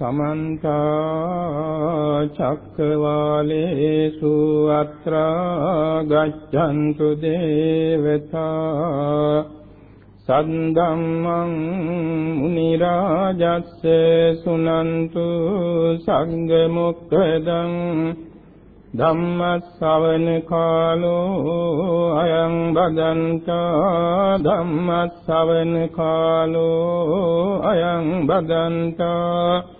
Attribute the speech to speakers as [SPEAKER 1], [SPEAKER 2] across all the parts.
[SPEAKER 1] සමන්ත චක්කවාලේසු අත්‍රා ගච්ඡන්තු දේවතා සද්දම්මං මුනි රාජස්ස සුනන්තු සංඝ මොක්ඛදං ධම්මස්සවන කාලෝ අයං බදන්තා ධම්මස්සවන කාලෝ අයං බදන්තා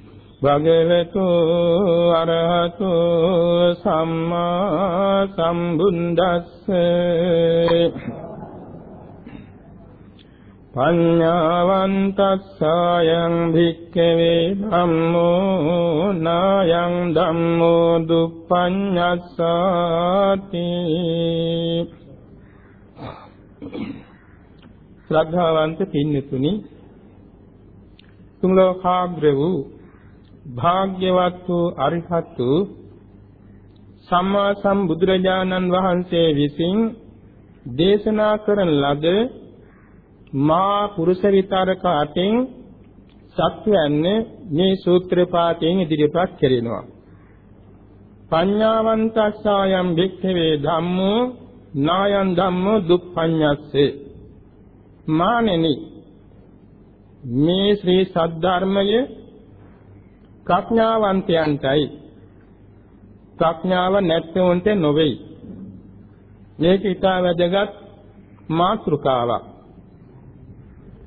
[SPEAKER 1] භගවතු අරහතු සම්මා සම්බුද්දස්සේ. පඤ්ඤාවන්තස්සායං භික්ඛවේ ධම්මෝ නායං ධම්මෝ දුප්පඤ්ඤස්සාති. ශ්‍රද්ධාවන්ත පින්නතුනි තුන් ලෝකාග්‍ර වූ භාග්‍යවත් වූ අරිහත් වූ සම්මා සම්බුදුරජාණන් වහන්සේ විසින් දේශනා කරන ලද මා පුරුෂ විතරක අතෙන් සත්‍යයන්නේ මේ සූත්‍ර පාඨයෙන් ඉදිරිපත් කෙරෙනවා. පඤ්ඤාවන්තස්සායම් භික්ඛවේ ධම්මෝ නායං ධම්මෝ දුප්පඤ්ඤස්සේ මානෙනි මේ ශ්‍රී සද්ධර්මය ප්‍රඥාවන්තයන්ටයි. ප්‍රඥාව නැත්නොන්ට නොවේයි. මේක ඊට වැදගත් මාතෘකාවක්.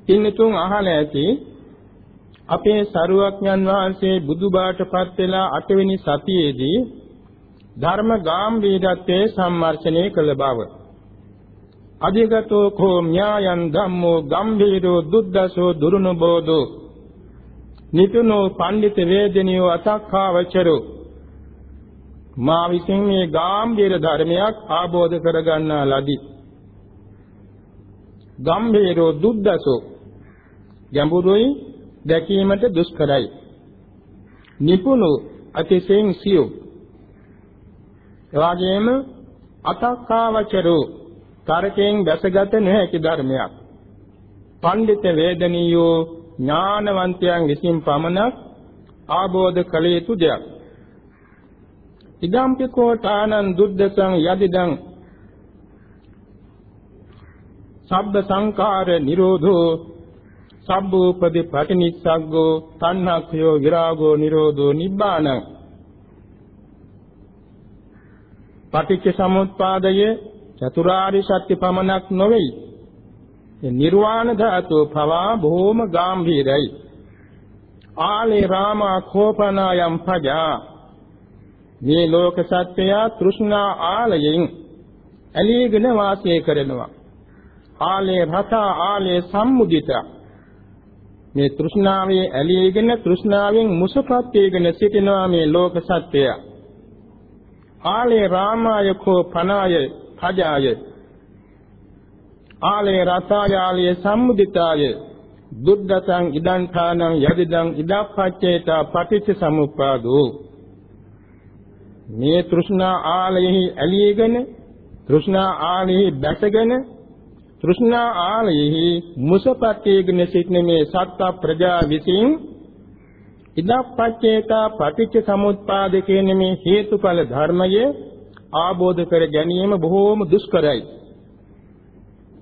[SPEAKER 1] පින්නතුන් අහලා ඇති අපේ සරුවක්ඥන් වහන්සේ බුදුබාටපත් වෙලා 8 වෙනි සතියේදී ධර්ම ගාම්භීරත්වයේ සම්මර්ෂණය කළ බව. අධිගතෝ කෝ ඥායන් ධම්මෝ ගම්භීරෝ දුද්දසෝ දුරුනුබෝධෝ. නිතුනෝ පණ්ඩිත වේදනියෝ අතක්ඛාවචරෝ මා විසින් මේ ගාම්භීර ධර්මයක් ආબોධ කරගන්නා ලදී. ගම්භීරෝ දුද්දසෝ ගැඹුරුයි දැකීමට දුෂ්කරයි. නිපුණු අතිශයින් සියුම්. එවාගෙම අතක්කාවචරෝ තරකයෙන් දැසගත නොහැකි ධර්මයක්. පඬිත වේදනියෝ ඥානවන්තයන් විසින් පමණක් ආબોධ කළ යුතු දෙයක්. ඉදම්පිකෝඨානං දුද්දසං යදිදං සබ්බ සංඛාර නිරෝධෝ සබ්බූපදි පටිනිස්සග්ගෝ තණ්හක්ඛයෝ විරාගෝ නිරෝධෝ නිබ්බාන පටිච්ච සමුප්පාදයේ චතුරාර්ය සත්‍ය පමණක් නොවේ. නිර්වාණ ධාතු පවා බොහෝම ගැඹීරයි. ආලේ රාමා කෝපනායම් පජා මේ ලෝක සත්‍යය තෘෂ්ණා ආලයෙන් ඇලීගෙන වාසය කරනවා. ආලේ රත ආලේ සම්මුදිතා මේ තෘෂ්ණාවේ ඇලීගෙන තෘෂ්ණාවෙන් මුසපත් වේගෙන සිටිනවා මේ ලෝක සත්‍යය. ආලේ රාමාය කෝ පනාය පජාය ආලේ රතායාලිය සම්මුදිතාය දුද්දතං ඉදං ථානං යදිදං ඉදප්පච්චේතා පටිච්ච සමුප්පාදෝ මේ තෘෂ්ණා ආලයෙහි ඇලීගෙන තෘෂ්ණා ආලයෙහි බැසගෙන තෘෂ්ණා ආලයෙහි මුසපට්ඨේගෙන සිටින මේ සත්ත ප්‍රජා විසින් ඉදප්පච්චේතා පටිච්ච සමුප්පාද කියන මේ හේතුඵල ධර්මය ආબોධ කර ගැනීම බොහෝම දුෂ්කරයි.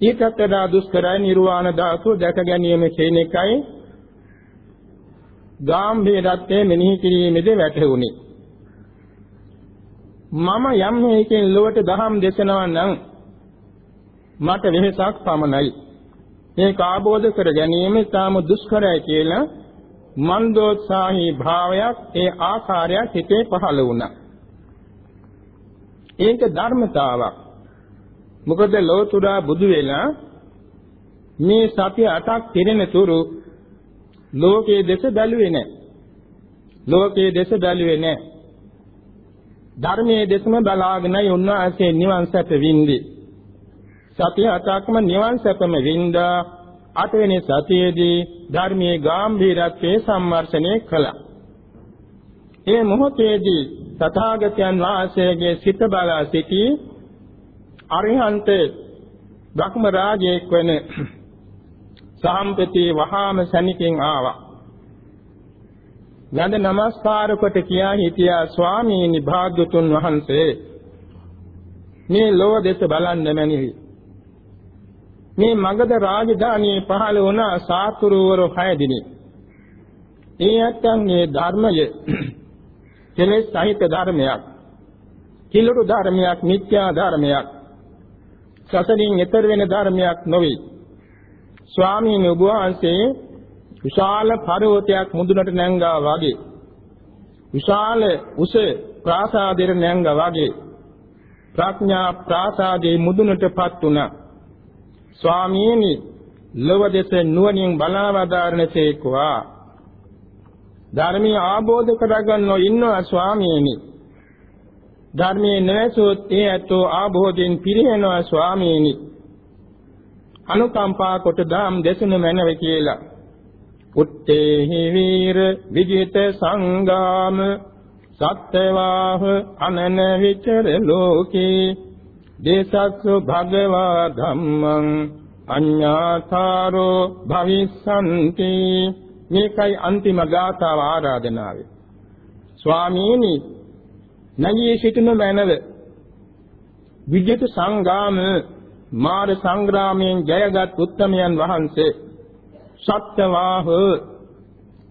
[SPEAKER 1] ඊටත් වඩා දුෂ්කරයි නිර්වාණ ධාතුව දැක ගැනීම කියන එකයි ගාම්භීරත්වයේ මෙනෙහි කිරීමේදී වැටහුණේ. මම යම් හේකින් ලොවට දහම් දේශනවා නම් මට වෙහසක් පමණයි. මේක ආબોධ කර ගැනීම තාම දුෂ්කරයි කියලා මන්දෝත්සාහී භාවයක් ඒ ආකාරයක් හිතේ පහළ වුණා. ඒක ධර්මතාවක්. මොකද ලෝතුරා බුදු වෙලා මේ සතිය අටක් පිරෙන තුරු ලෝකයේ දෙස බැලුවේ නැහැ. ලෝකයේ දෙස බැලුවේ නැහැ. ධර්මයේ දෙසම බලාගෙනයි උන්වහන්සේ නිවන් සැප වින්දේ. සතිය හතක්ම නිවන් සැපම වින්දා අටවෙනි සතියේදී ධර්මයේ ගැඹීරත්වයේ සම්මර්ෂණය කළා. ඒ මොහොතේදී තථාගතයන් වහන්සේගේ සිත බලා සිටි අරිහන්ත බ්‍රහ්ම රාජයෙක් වෙන සාම්පති වහාම සනිකින් ආවා. වැඳ නමස්කාර කොට කියා හිටියා ස්වාමීනි භාග්‍යතුන් වහන්සේ මේ ලෝව දෙස බලන්න මැනිවි. මේ මගධ රාජධානියේ පහළ වුණ සාතුරුවරු 6 දිනි. ඒ ඇත්තන්ගේ ධර්මය කෙලෙස් සහිත ධර්මයක්. කිලුරු ධර්මයක්, මිත්‍යා ධර්මයක්. සසරින් එතර වෙන ධර්මයක් නොවේ. ස්වාමීන් වහන්සේ විශාල පර්වතයක් මුදුනට නැංගා වගේ විශාල උස ප්‍රාසාදයට නැංගා වගේ ප්‍රඥා ප්‍රාසාදයේ මුදුනටපත් වුණා. ස්වාමීනි ලොව දෙස නුවණින් බලවදාරණසේකවා ධර්මී ආબોධ කරගන්නෝ ඉන්නවා ස්වාමීනි. ධර්මයේ නැසොත් ඒ ඇතෝ ආબોධෙන් පිරිනවනවා ස්වාමීනි. අනුකම්පා කොට දාම් දෙසුන මැනව කියලා. උත්තේහි වීර විජිත සංගාම සත්‍යවාහ අනන විචර ලෝකේ. දේසස්සු භගවා ධම්මං අඤ්ඤාතාරෝ භවිස්සන්ති. මේකයි අන්තිම ගාථාව ආරාධනාවේ. ස්වාමීනි නැගී සිටින මැනව. විජිත සංගාම මාර සංග්‍රාමයෙන් ජයගත් උත්තමයන් වහන්සේ සත්‍යවාහ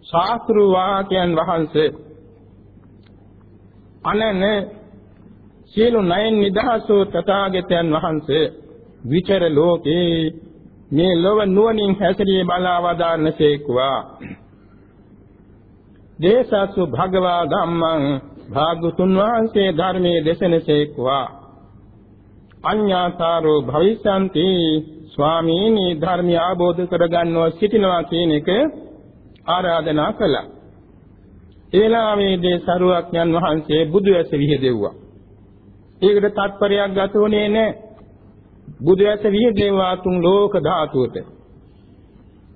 [SPEAKER 1] ශාස්ත්‍රු වාක්‍යයන් වහන්සේ අනන සියලු නයන් නිදහසෝ තථාගතයන් වහන්සේ විචර ලෝකේ මේ ලොව නුවණින් හැසිරී බලා වදාන්නසේක්වා දේසසු භගවා ධම්මං භාගතුන් වහන්සේ ධර්මයේ දේශනසේක්වා අඤ්ඤාතාරෝ භවිෂන්ති ස්වාමීනි ධර්මය ආબોධ කරගන්නව සිටිනවා කියන එක ආරාධනා කළා. ඒ වෙලාවේදී සරුවක්ඥන් වහන්සේ බුදු ඇස විහිදෙව්වා. ඒකට තත්පරයක් ගත වුණේ නැහැ. බුදු ඇස විහිදෙව්වා තුන් ලෝක ධාතුවට.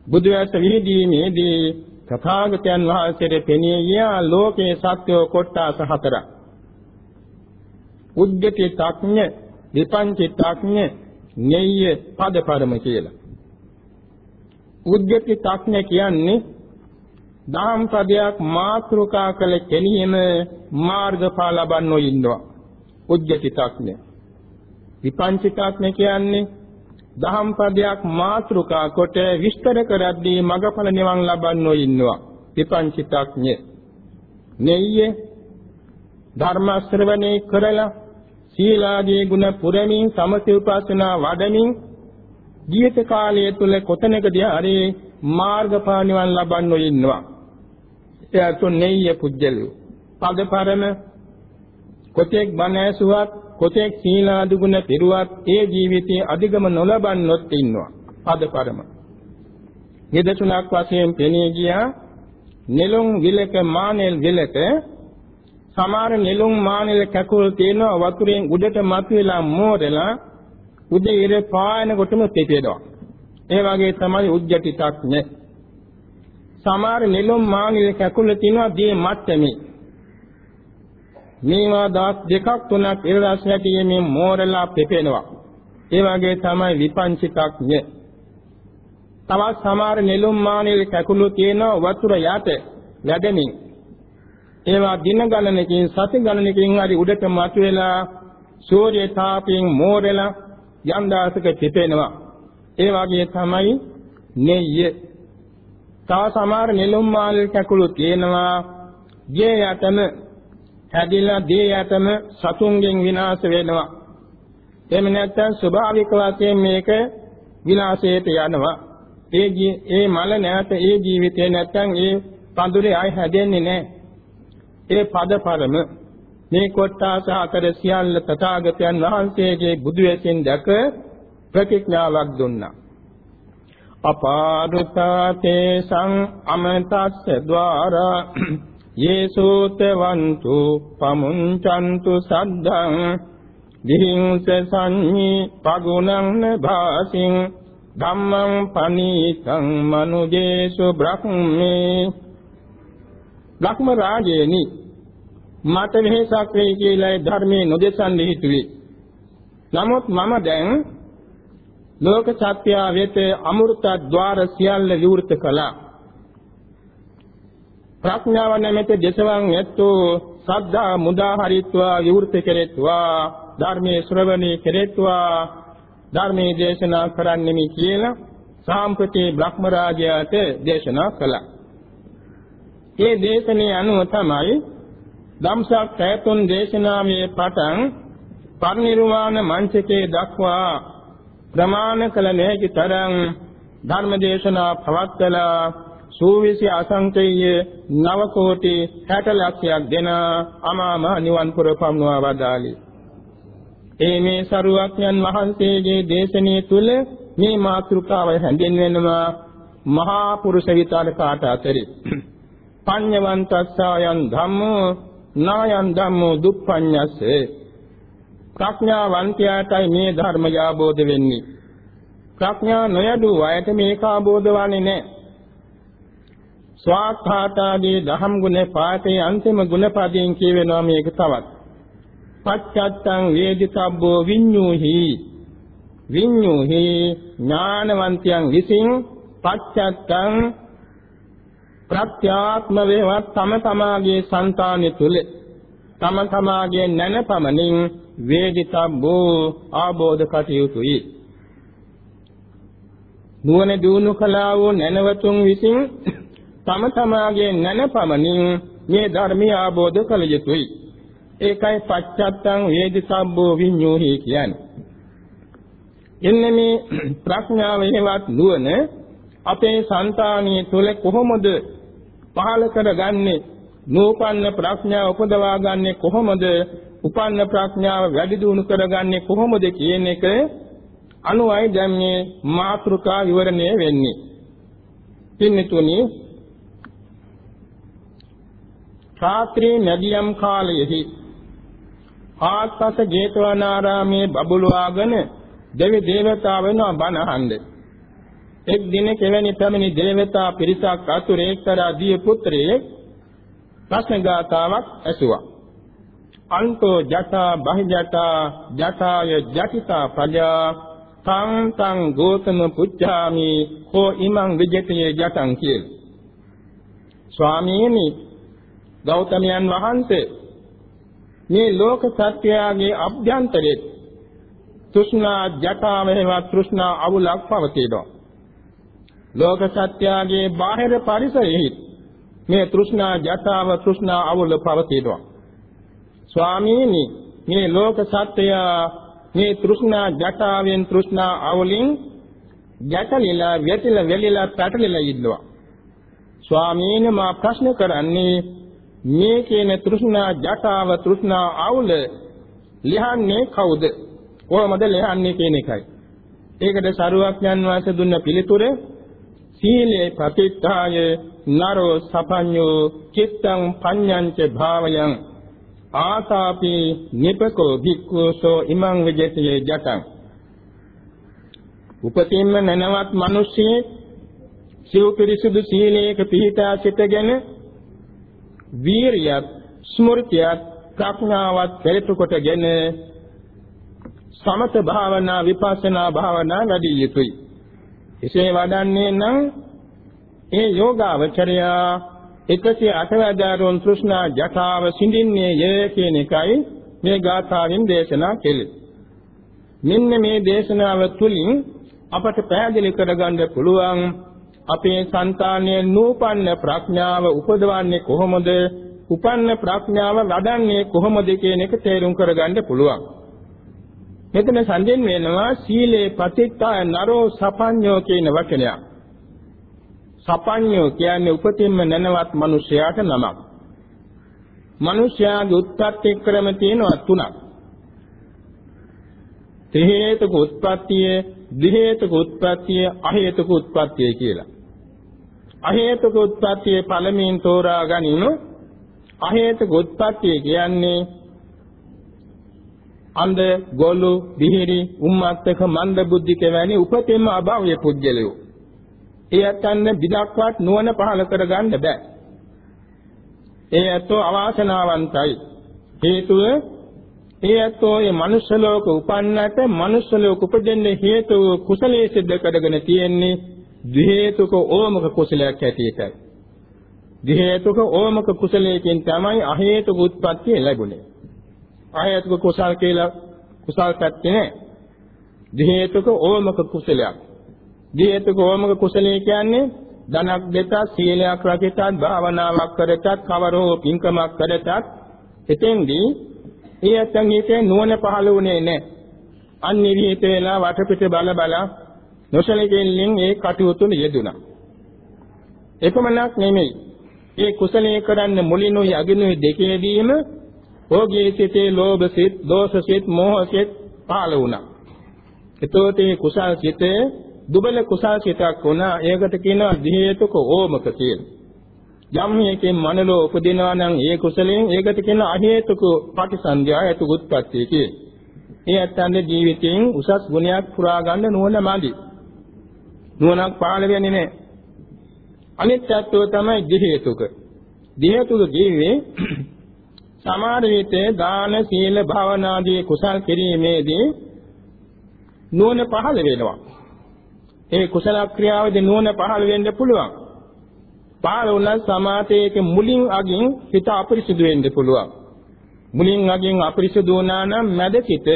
[SPEAKER 1] බුදු ඇස විහිදීමේදී තථාගතයන් වහන්සේට පෙනී ගියා ලෝකේ සත්‍යෝ කොට්ටාස හතරක්. උද්ගති තඥ, විපංචි තඥ, ඤෙය්‍ය පදපරම කියලා. උද්ගති තඥ කියන්නේ දාම් පදයක් මාත්‍රිකා කළ කෙනෙහිම මාර්ගඵල ලබන්නෝ ඉන්නවා. උද්ගති තඥ. විපංචි තඥ කියන්නේ දහම් පදයක් මාත්‍රිකා කොට විස්තර කරද්දී මගඵල නිවන් ලබන්නෝ ඉන්නවා. විපංචි තඥ. ඤෙය්‍ය ධර්ම ශ්‍රවණේ කරලා සීලාදී ගුණ පුරමින් සමථ උපාසනා වඩමින් ජීවිත කාලය තුල කොතැනකදී හරි මාර්ගඵල නිවන් ලබන්නෝ ඉන්නවා. එයාතු නෙయ్య පුජ්‍යලු. පදපරම කොතෙක් බණ ඇසුවත් කොතෙක් සීලාදී ගුණ පිරුවත් ඒ ජීවිතයේ අධිගම නොලබන්නොත් ඉන්නවා. පදපරම. නිදසුණක් වශයෙන් පෙනී ගියා නෙළුම් විලක මානෙල් විලක සමහර නෙළුම් මානෙල කැකුල් තියෙනවා වතුරෙන් උඩට මතුවලා මෝරලා උදේ ඉර පායන කොටම තෙතෙනවා. ඒ වගේ තමයි උජ්ජටි තක්නේ. සමහර නෙළුම් මානෙල කැකුල් තියෙනවා දී මට්ටමේ. මේවා දාස් දෙකක් තුනක් ඉර රස හැටියෙමින් මෝරලා පෙපෙනවා. ඒ වගේ තමයි විපංචිතක්ඥ. තවත් සමහර නෙළුම් මානෙල කැකුළු තියෙනවා වතුර යට වැඩමින් ඒවා දින ගණනකින් සති ගණනකින් හරි උඩට මතුවෙලා සූර්ය තාපයෙන් මෝරලා යම් දාසක තිපෙනවා. ඒ වගේ තමයි නෙయ్య. තව සමහර නෙළුම් මාල් කැකුළු තියෙනවා. ගේ යටම හැදිලා දේ යටම සතුන්ගෙන් විනාශ වෙනවා. එහෙම නැත්නම් ස්වභාවික වශයෙන් මේක විනාශයට යනවා. ඒ ඒ මල නැත ඒ ජීවිතේ නැත්නම් ඒ පඳුරේ ආය හැදෙන්නේ නැහැ. ඒ පදපරම මේ කොට්ටාස අතර සියල්ල තථාගතයන් වහන්සේගේ බුදු වෙසින් දැක ප්‍රතිඥාවක් දුන්නා. අපාරුතාතේ සං අමතස්ස ద్వාරා යේසෝතවන්තු පමුංචන්තු සද්දං විහිංස සංඤී පගුණං නභාසින් ධම්මං පනීතං මනුජේසු බ්‍රහ්මේ. බ්‍රහ්ම රාජේනි මට වෙහසක් වෙයි කියලා ධර්මයේ නොදෙසන්නේ හිතුවේ. නමුත් මම දැන් ලෝක සත්‍ය වෙත අමෘත ద్వාර සියල්ල විවෘත කළා. ප්‍රඥාව නැමෙත දේශවන් ඇත්තෝ සද්ධා මුදා හරිත්වා විවෘත කෙරෙත්වා ධර්මයේ ශ්‍රවණී කෙරෙත්වා ධර්මයේ දේශනා කරන්නෙමි කියලා සාම්ප්‍රති බ්‍රහ්ම රාජයාට දේශනා කළා. මේ දේශනේ අනුව තමයි ධම්සක් පැතුන් දේශනාවේ පටන් පරිනිර්වාණ මංචකේ දක්වා ප්‍රමාණ කළ නොහැකි තරම් ධර්ම දේශනා පවත්වලා සූවිසි අසංකේය නව කෝටි 60 ලක්ෂයක් දෙන අමාම නිවන් පුර පමුණවා වදාළේ. ඒ මේ සරුවක්ඥන් වහන්සේගේ දේශනාව තුළ මේ මාතෘකාව හැඳින්වෙනවා මහා පුරුෂ විතාලකාට අතරේ. පඤ්ඤවන්තස්සයන් ධම්මෝ නායන් ධම්මෝ දුප්පඤ්ඤස්සේ. ප්‍රඥාවන්තයාටයි මේ ධර්මය ආબોධ වෙන්නේ. ප්‍රඥා නොයඩු අයට මේක ආબોධ වන්නේ නැහැ. ස්වාක්ඛාතාදී දහම් ගුණ පාඨයේ අන්තිම ගුණ පදයෙන් කියවෙනවා මේක තවත්. පච්චත්තං වේදිතබ්බෝ විඤ්ඤූහි. විඤ්ඤූහි ඥානවන්තයන් විසින් පච්චත්තං ප්‍රත්‍යාත්ම වේවත් තම තමාගේ సంతානෙ තුල. තම තමාගේ නැනපමණින් වේදිතබ්බෝ ආબોධ කටයුතුයි. නුවණ දිනු කලාවෝ නැනවතුන් විසින් තම තමාගේ නැනපමණින් මේ ධර්මය ආબોධ කළ යුතුයි. ඒකයි පච්චත්තං වේදි සම්බෝ විඤ්ඤෝහි කියන්නේ. එන්න මේ ප්‍රඥාවෙහිවත් නුවණ අපේ సంతානිය තුල කොහොමද පහල කරගන්නේ? නූපන්න ප්‍රඥාව උපදවා ගන්නෙ කොහොමද? උපන්න ප්‍රඥාව වැඩි දියුණු කරගන්නේ කොහොමද කියන එක අනුවයි දැන් මේ මාත්‍රිකා විවරණය වෙන්නේ. පින්නතුනේ රාත්‍රී මැදියම් කාලයේදී ආස්පස ජේතවනාරාමේ බබළුවාගෙන දෙවි දේවතාවුන් බණ අහන්නේ. එක් දිනක එවැනි පැමිණි දේවතා පිරිසක් අතුරේ එක්තරා දිය පුත්‍රයෙක් ප්‍රශ්න ගාතාවක් ඇසුවා. අන්තෝ ජටා බහිජටා ජටාය ජටිතා ප්‍රජා තං තං ගෝතම පුච්ඡාමි හෝ ඉමං විජිතයේ ජටං කියලා. ස්වාමීනි ගෞතමයන් වහන්සේ මේ ලෝක සත්‍යයේ අභ්‍යන්තරයේ තෘෂ්ණා ජටාවෙහිවත් තෘෂ්ණා අවුලක් පවතිනවා. ලෝක සත්‍යයේ බාහිර පරිසරෙහි මේ තෘෂ්ණා ජටාව තෘෂ්ණා අවුල පවතිනවා. ස්වාමීනි මේ ලෝක සත්‍යය මේ තෘෂ්ණා ජටාවෙන් තෘෂ්ණා අවුලින් ගැටලිලා වැටිලා වෙලිලා පැටලිලා ඉන්නවා. ස්වාමීනි මා ප්‍රශ්න කරන්නේ මේ කියන තෘෂ්ණා ජටාව තෘෂ්ණා අවුල ලියන්නේ කවුද? කොහොමද ලියන්නේ කියන එකයි. ඒකට සරුවක්ඥන් වහන්සේ දුන්න පිළිතුර සීලේ ප්‍රතිත්තාය නරෝ සපඤ්ඤෝ චිත්තං පඤ්ඤංච භාවයං ආතාපි නිපකෝ භික්ඛුසෝ ඉමං විජේතයේ ජටං උපතින්ම නැනවත් මිනිස්සියේ සිව් පිරිසුදු සීලයක පිහිටා සිටගෙන වීරියත් ස්මෘතියත් ප්‍රඥාවත් පෙරට කොටගෙන සමත භාවනා විපස්සනා භාවනා වැඩි යුතුයි. එසේ වඩන්නේ නම් ඒ යෝගාවචරය 108 වදාරුන් තෘෂ්ණා ජටාව සිඳින්නේ යේ කියන එකයි මේ ගාථාවෙන් දේශනා කෙළේ. මෙන්න මේ දේශනාව තුළින් අපට පැහැදිලි කරගන්න පුළුවන් අපේ సంతානයේ නූපන්න ප්‍රඥාව උපදවන්නේ කොහොමද? උපන්න ප්‍රඥාව වඩන්නේ කොහොමද කියන එක තේරුම් කරගන්න පුළුවන්. මෙතන සඳෙන් වෙනවා සීලේ පතිත්තා නරෝ සපඤ්ඤෝ කියන වචනයක්. සපඤ්ඤෝ කියන්නේ උපතින්ම නැනවත් මිනිසයාට නමක්. මිනිසයාගේ උත්පත්ති ක්‍රම තියෙනවා තුනක්. ත්‍රි හේතුක උත්පත්තිය, දි හේතුක උත්පත්තිය, අ හේතුක උත්පත්තිය කියලා. අහේතුක උත්පත්තියේ පළමුවෙන් තෝරා ගනිමු අහේතුක උත්පත්තිය කියන්නේ අන්ධ ගොළු දිහිරි උම්මත්තක මන්ද බුද්ධික වැනි උපතෙම අභාව්‍ය පුජ්‍යලයෝ. ඒ ඇත්තන්න බිදක්වත් නුවණ පහල කරගන්න බෑ. ඒ ඇත්තෝ අවාසනාවන්තයි. හේතුව ඒ ඇත්තෝ මේ මනුෂ්‍ය ලෝක උපන්නට මනුෂ්‍ය ලෝක උපදින්න හේතු කුසලයේ සිද්ධ කරගෙන තියෙන්නේ ද්වි හේතුක ඕමක කුසලයක් ඇටියටයි. ද්වි හේතුක ඕමක කුසලයෙන් තමයි අ හේතුක උත්පත්තිය ලැබුණේ. අ හේතුක කුසල් කියලා කුසල් පැත්තේ නෑ. ද්වි හේතුක ඕමක කුසලයක්. ද්වි හේතුක ඕමක කුසලයේ කියන්නේ ධනක් දෙතත් සීලයක් රකිතත් භාවනාවක් කරතත් කවරෝ පින්කමක් කරතත් එතෙන්දී ඒ ඇත්තන් හිතේ නුවණ පහළ වුණේ නැහැ. අනිවිහිත වෙලා වටපිට බල බල නොසලකෙල්ලෙන් ඒ කටයුතු යෙදුණා. එපමණක් නෙමෙයි. ඒ කුසලයේ කරන්න මුලිනුයි අගිනුයි දෙකේදීම භෝගී සිතේ ලෝභ සිත්, දෝෂ සිත්, මෝහ සිත් පහළ වුණා. එතකොට මේ කුසල් සිතේ දුබල කුසල් සිතක් වුණා. ඒකට කියනවා දිහේතුක ඕමක කියලා. යම් හේකින් මනලෝ උපදිනවා නම් ඒ කුසලයෙන් ඒකට කියන අහේතුක ප්‍රතිසන්දියා හේතු උත්පත්ති කියේ. ඒ ඇත්තන්ගේ ජීවිතයෙන් උසස් ගුණයක් පුරා ගන්න නුවණ මදි. නුවණක් පහළ වෙන්නේ නැහැ. අනිත් පැත්තෝ තමයි දිහේතුක. දිහේතුක ජීවේ සමාන විතේ දාන සීල භාවනාදී කුසල් කිරීමේදී නුවණ පහළ වෙනවා. ඒ කුසල ක්‍රියාවේදී නුවණ පහළ වෙන්න පුළුවන්. පහළ වුණා සමාතේක මුලින් අගින් හිත අපරිසුදු වෙන්න පුළුවන්. මුලින් අගින් අපරිසුදු වුණා නම් මැද සිට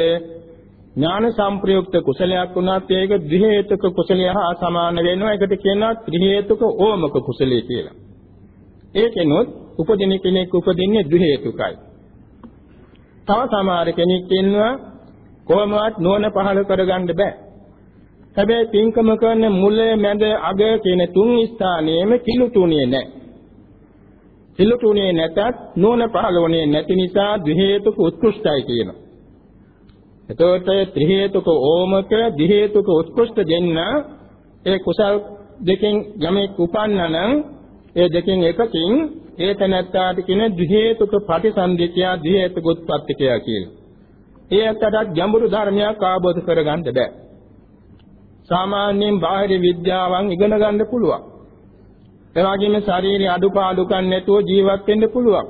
[SPEAKER 1] ඥාන සංප්‍රයුක්ත කුසලයක් වුණත් ඒක ද්වි හේතුක කුසලය හා සමාන වෙනවා. ඒකට කියනවා ත්‍රි හේතුක ඕමක කුසලයේ කියලා. ඒකෙනොත් උපදින කෙනෙක් උපදින්නේ ද්වි හේතුකයි. තව සමහර කෙනෙක් ඉන්නවා කොහොමවත් නෝන පහල කරගන්න බෑ. හැබැයි පින්කම කරන මුල මැද අග කියන තුන් ස්ථානයේම කිලුටුණියේ නැහැ. කිලුටුණියේ නැතත් නෝන පහළවන්නේ නැති නිසා ද්වි හේතුක උත්කෘෂ්ටයි කියනවා. එතකොට ත්‍රි හේතුක ඕමක දි හේතුක උත්කෘෂ්ඨ දෙන්න ඒ කුසල් දෙකෙන් යමෙක් උපන්නනම් ඒ දෙකෙන් එකකින් ඒ තැනත්තාට කියන ද්වි හේතුක ප්‍රතිසන්දිකය ද්වි හේතුක උත්පත්තිකය කියලා. ඒ ඇත්තට ගැඹුරු ධර්මයක් ආબોධ කරගන්න බෑ. සාමාන්‍යයෙන් බාහිර විද්‍යාවන් ඉගෙන ගන්න පුළුවන්. ඒ වගේම ශාරීරික අඩුපාඩුකම් නැතුව ජීවත් වෙන්න පුළුවන්.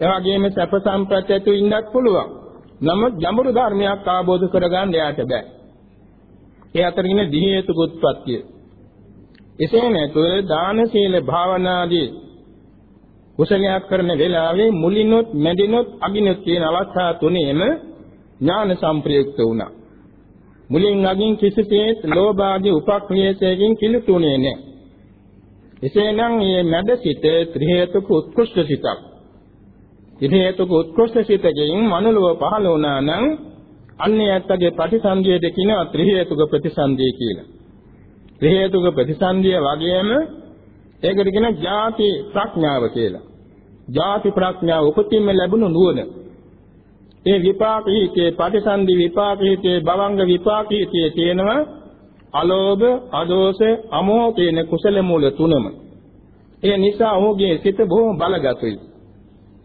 [SPEAKER 1] ඒ වගේම සැප සම්පත් ඇතුව ඉන්නත් පුළුවන්. නමුත් ගැඹුරු ධර්මයක් ආબોධ කරගන්න යාට බෑ. ඒ අතරින් දිහි හේතු උත්පත්තිය. එසේ නැතුව දාන සීල භාවනාදී කුසලයක් කරන වෙලාවේ මුලිනුත් මැදිනුත් අගිනුත් කියන අවස්ථා තුනේම ඥාන සම්ප්‍රයුක්ත වුණා. මුලින් අගින් කිසිසේත් ලෝභාදී උපක්ලේශයෙන් කිලුතුනේ නැහැ. එසේනම් මේ මැද සිට ත්‍රි හේතුක උත්කෘෂ්ඨ සිතක්. ත්‍රි හේතුක උත්කෘෂ්ඨ සිතකින් මනලව පහළ වුණා නම් අන්‍යයත්ගේ ප්‍රතිසන්දියද කියන ත්‍රි හේතුක ප්‍රතිසන්දිය කියලා. ත්‍රි හේතුක ප්‍රතිසන්දිය වගේම ඒකට කියන ಜಾති ප්‍රඥාව කියලා. ಜಾති ප්‍රඥාව උපතින්ම ලැබුණු නුවණ. ඒ විපාක හිතේ ප්‍රතිසන්දි විපාක හිතේ භවංග විපාක හිතේ තියෙනවා අලෝභ අදෝෂ අමෝහ කියන කුසල මූල තුනම. ඒ නිසා ඔහුගේ සිත බොහොම බලගතුයි.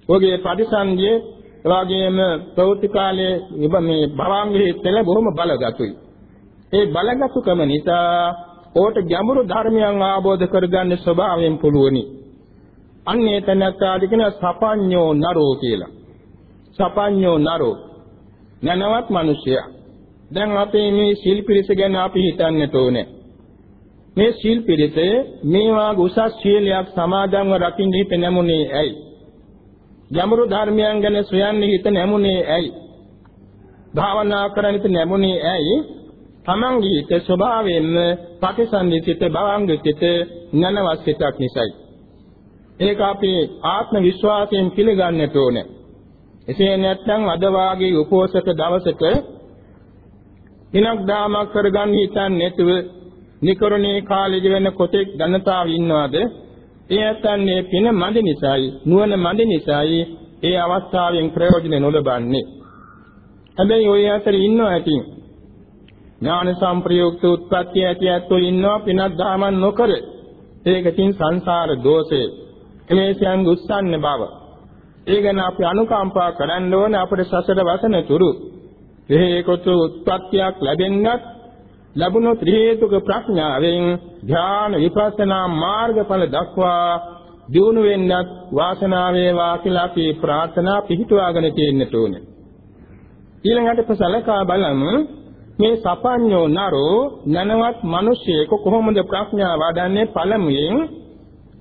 [SPEAKER 1] ඔහුගේ ප්‍රතිසන්දියේ එවාගෙම ප්‍රවෘත්ති කාලයේ මේ භවංග හිතේ බොහොම බලගතුයි. ඒ බලගතුකම නිසා ඕට ගැඹුරු ධර්මයන් ආબોධ කරගන්න ස්වභාවයෙන් පුළුවනි. අන්නේ තැනත්තාට කියන සපඤ්ඤෝ නරෝ කියලා. සපඤ්ඤෝ නරෝ නැනවත් මිනිසයා. දැන් අපේ මේ සීල් පිරිස ගැන අපි හිතන්නට ඕනේ. මේ සීල් පිරිස මේ වාගේ උසස් සීලයක් සමාදන්ව රකින්න හිත නැමුනේ ඇයි? යමරු ධර්මයන් ගැන සොයන්නේ හිත නැමුනේ ඇයි? භාවනා කරන්න හිත නැමුනේ ඇයි? තමන්ගේ හිත ස්වභාවයෙන්ම ප්‍රතිසන්දිත භවංගිත නැනවස්සිතක් නිසායි. ඒක අපි ආත්ම විශ්වාසයෙන් පිළිගන්නට ඕනේ. එසේ නැත්නම් අද වාගේ උපෝසක දවසක දිනක් දාමක් කරගන්න හිතන්නේ නැතුව නිකරණේ කාලෙදි වෙන කොතෙක් ධනතාව ඉන්නවද? ඒ ඇත්තන්නේ පින මඳ නිසායි, නුවණ මඳ නිසායි ඒ අවස්ථාවෙන් ප්‍රයෝජන නොලබන්නේ. හැබැයි ওই අතර ඉන්නව ඇති. ඥාන සම්ප්‍රයුක්ත උත්පත්ති ඇති ඇත්තෝ ඉන්නවා පිනක් දාමන් නොකර. ඒකකින් සංසාර දෝෂේ ක්ලේශයන් උස්සන්නේ බව. ඒ ගැන අපි අනුකම්පා කරන්න ඕනේ අපේ සසර වසන තුරු. හේකොතු උත්පත්තියක් ලැබෙන්නත් ලැබුණු ත්‍රි හේතුක ප්‍රඥාවෙන් ධ්‍යාන විපස්සනා මාර්ගඵල දක්වා දියුණු වෙන්නත් වාසනාව වේවා කියලා අපි ප්‍රාර්ථනා පිහිටුවාගෙන තියෙන්නට ඕනේ. ඊළඟට ප්‍රසලකා බලමු මේ සපඤ්ඤෝ නරෝ නනවත් මිනිසෙක කොහොමද ප්‍රඥාව වඩන්නේ පළමුවෙන්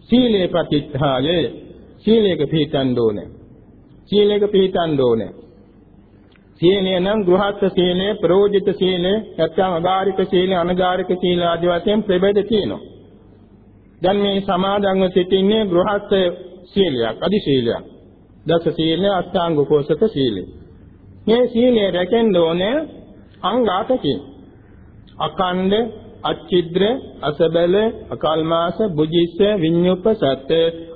[SPEAKER 1] සීලේ ප්‍රතිත්ථායේ සීලයක පිළිතන් ඕනේ. සීලයක පිළිතන් ඕනේ. සීලය නම් ගෘහස්ත සීලය, ප්‍රෝජිත සීලය, නැත්නම් අගාරික සීලය, අනගාරික සීල ආදී වශයෙන් ප්‍රභේද තියෙනවා. දැන් මේ සමාදන්ව සිටින්නේ ගෘහස්ත සීලයක්, අදි සීලයක්. දස සීලය, අෂ්ටාංග කෝසක සීලය. මේ සීලය රැකෙන්න ඕනේ අංග අටකින්. අකණ්ඩ, අච්චිද්‍ර, අසබල, අකල්මාස, බුජිස්ස, විඤ්ඤුප්පසත්,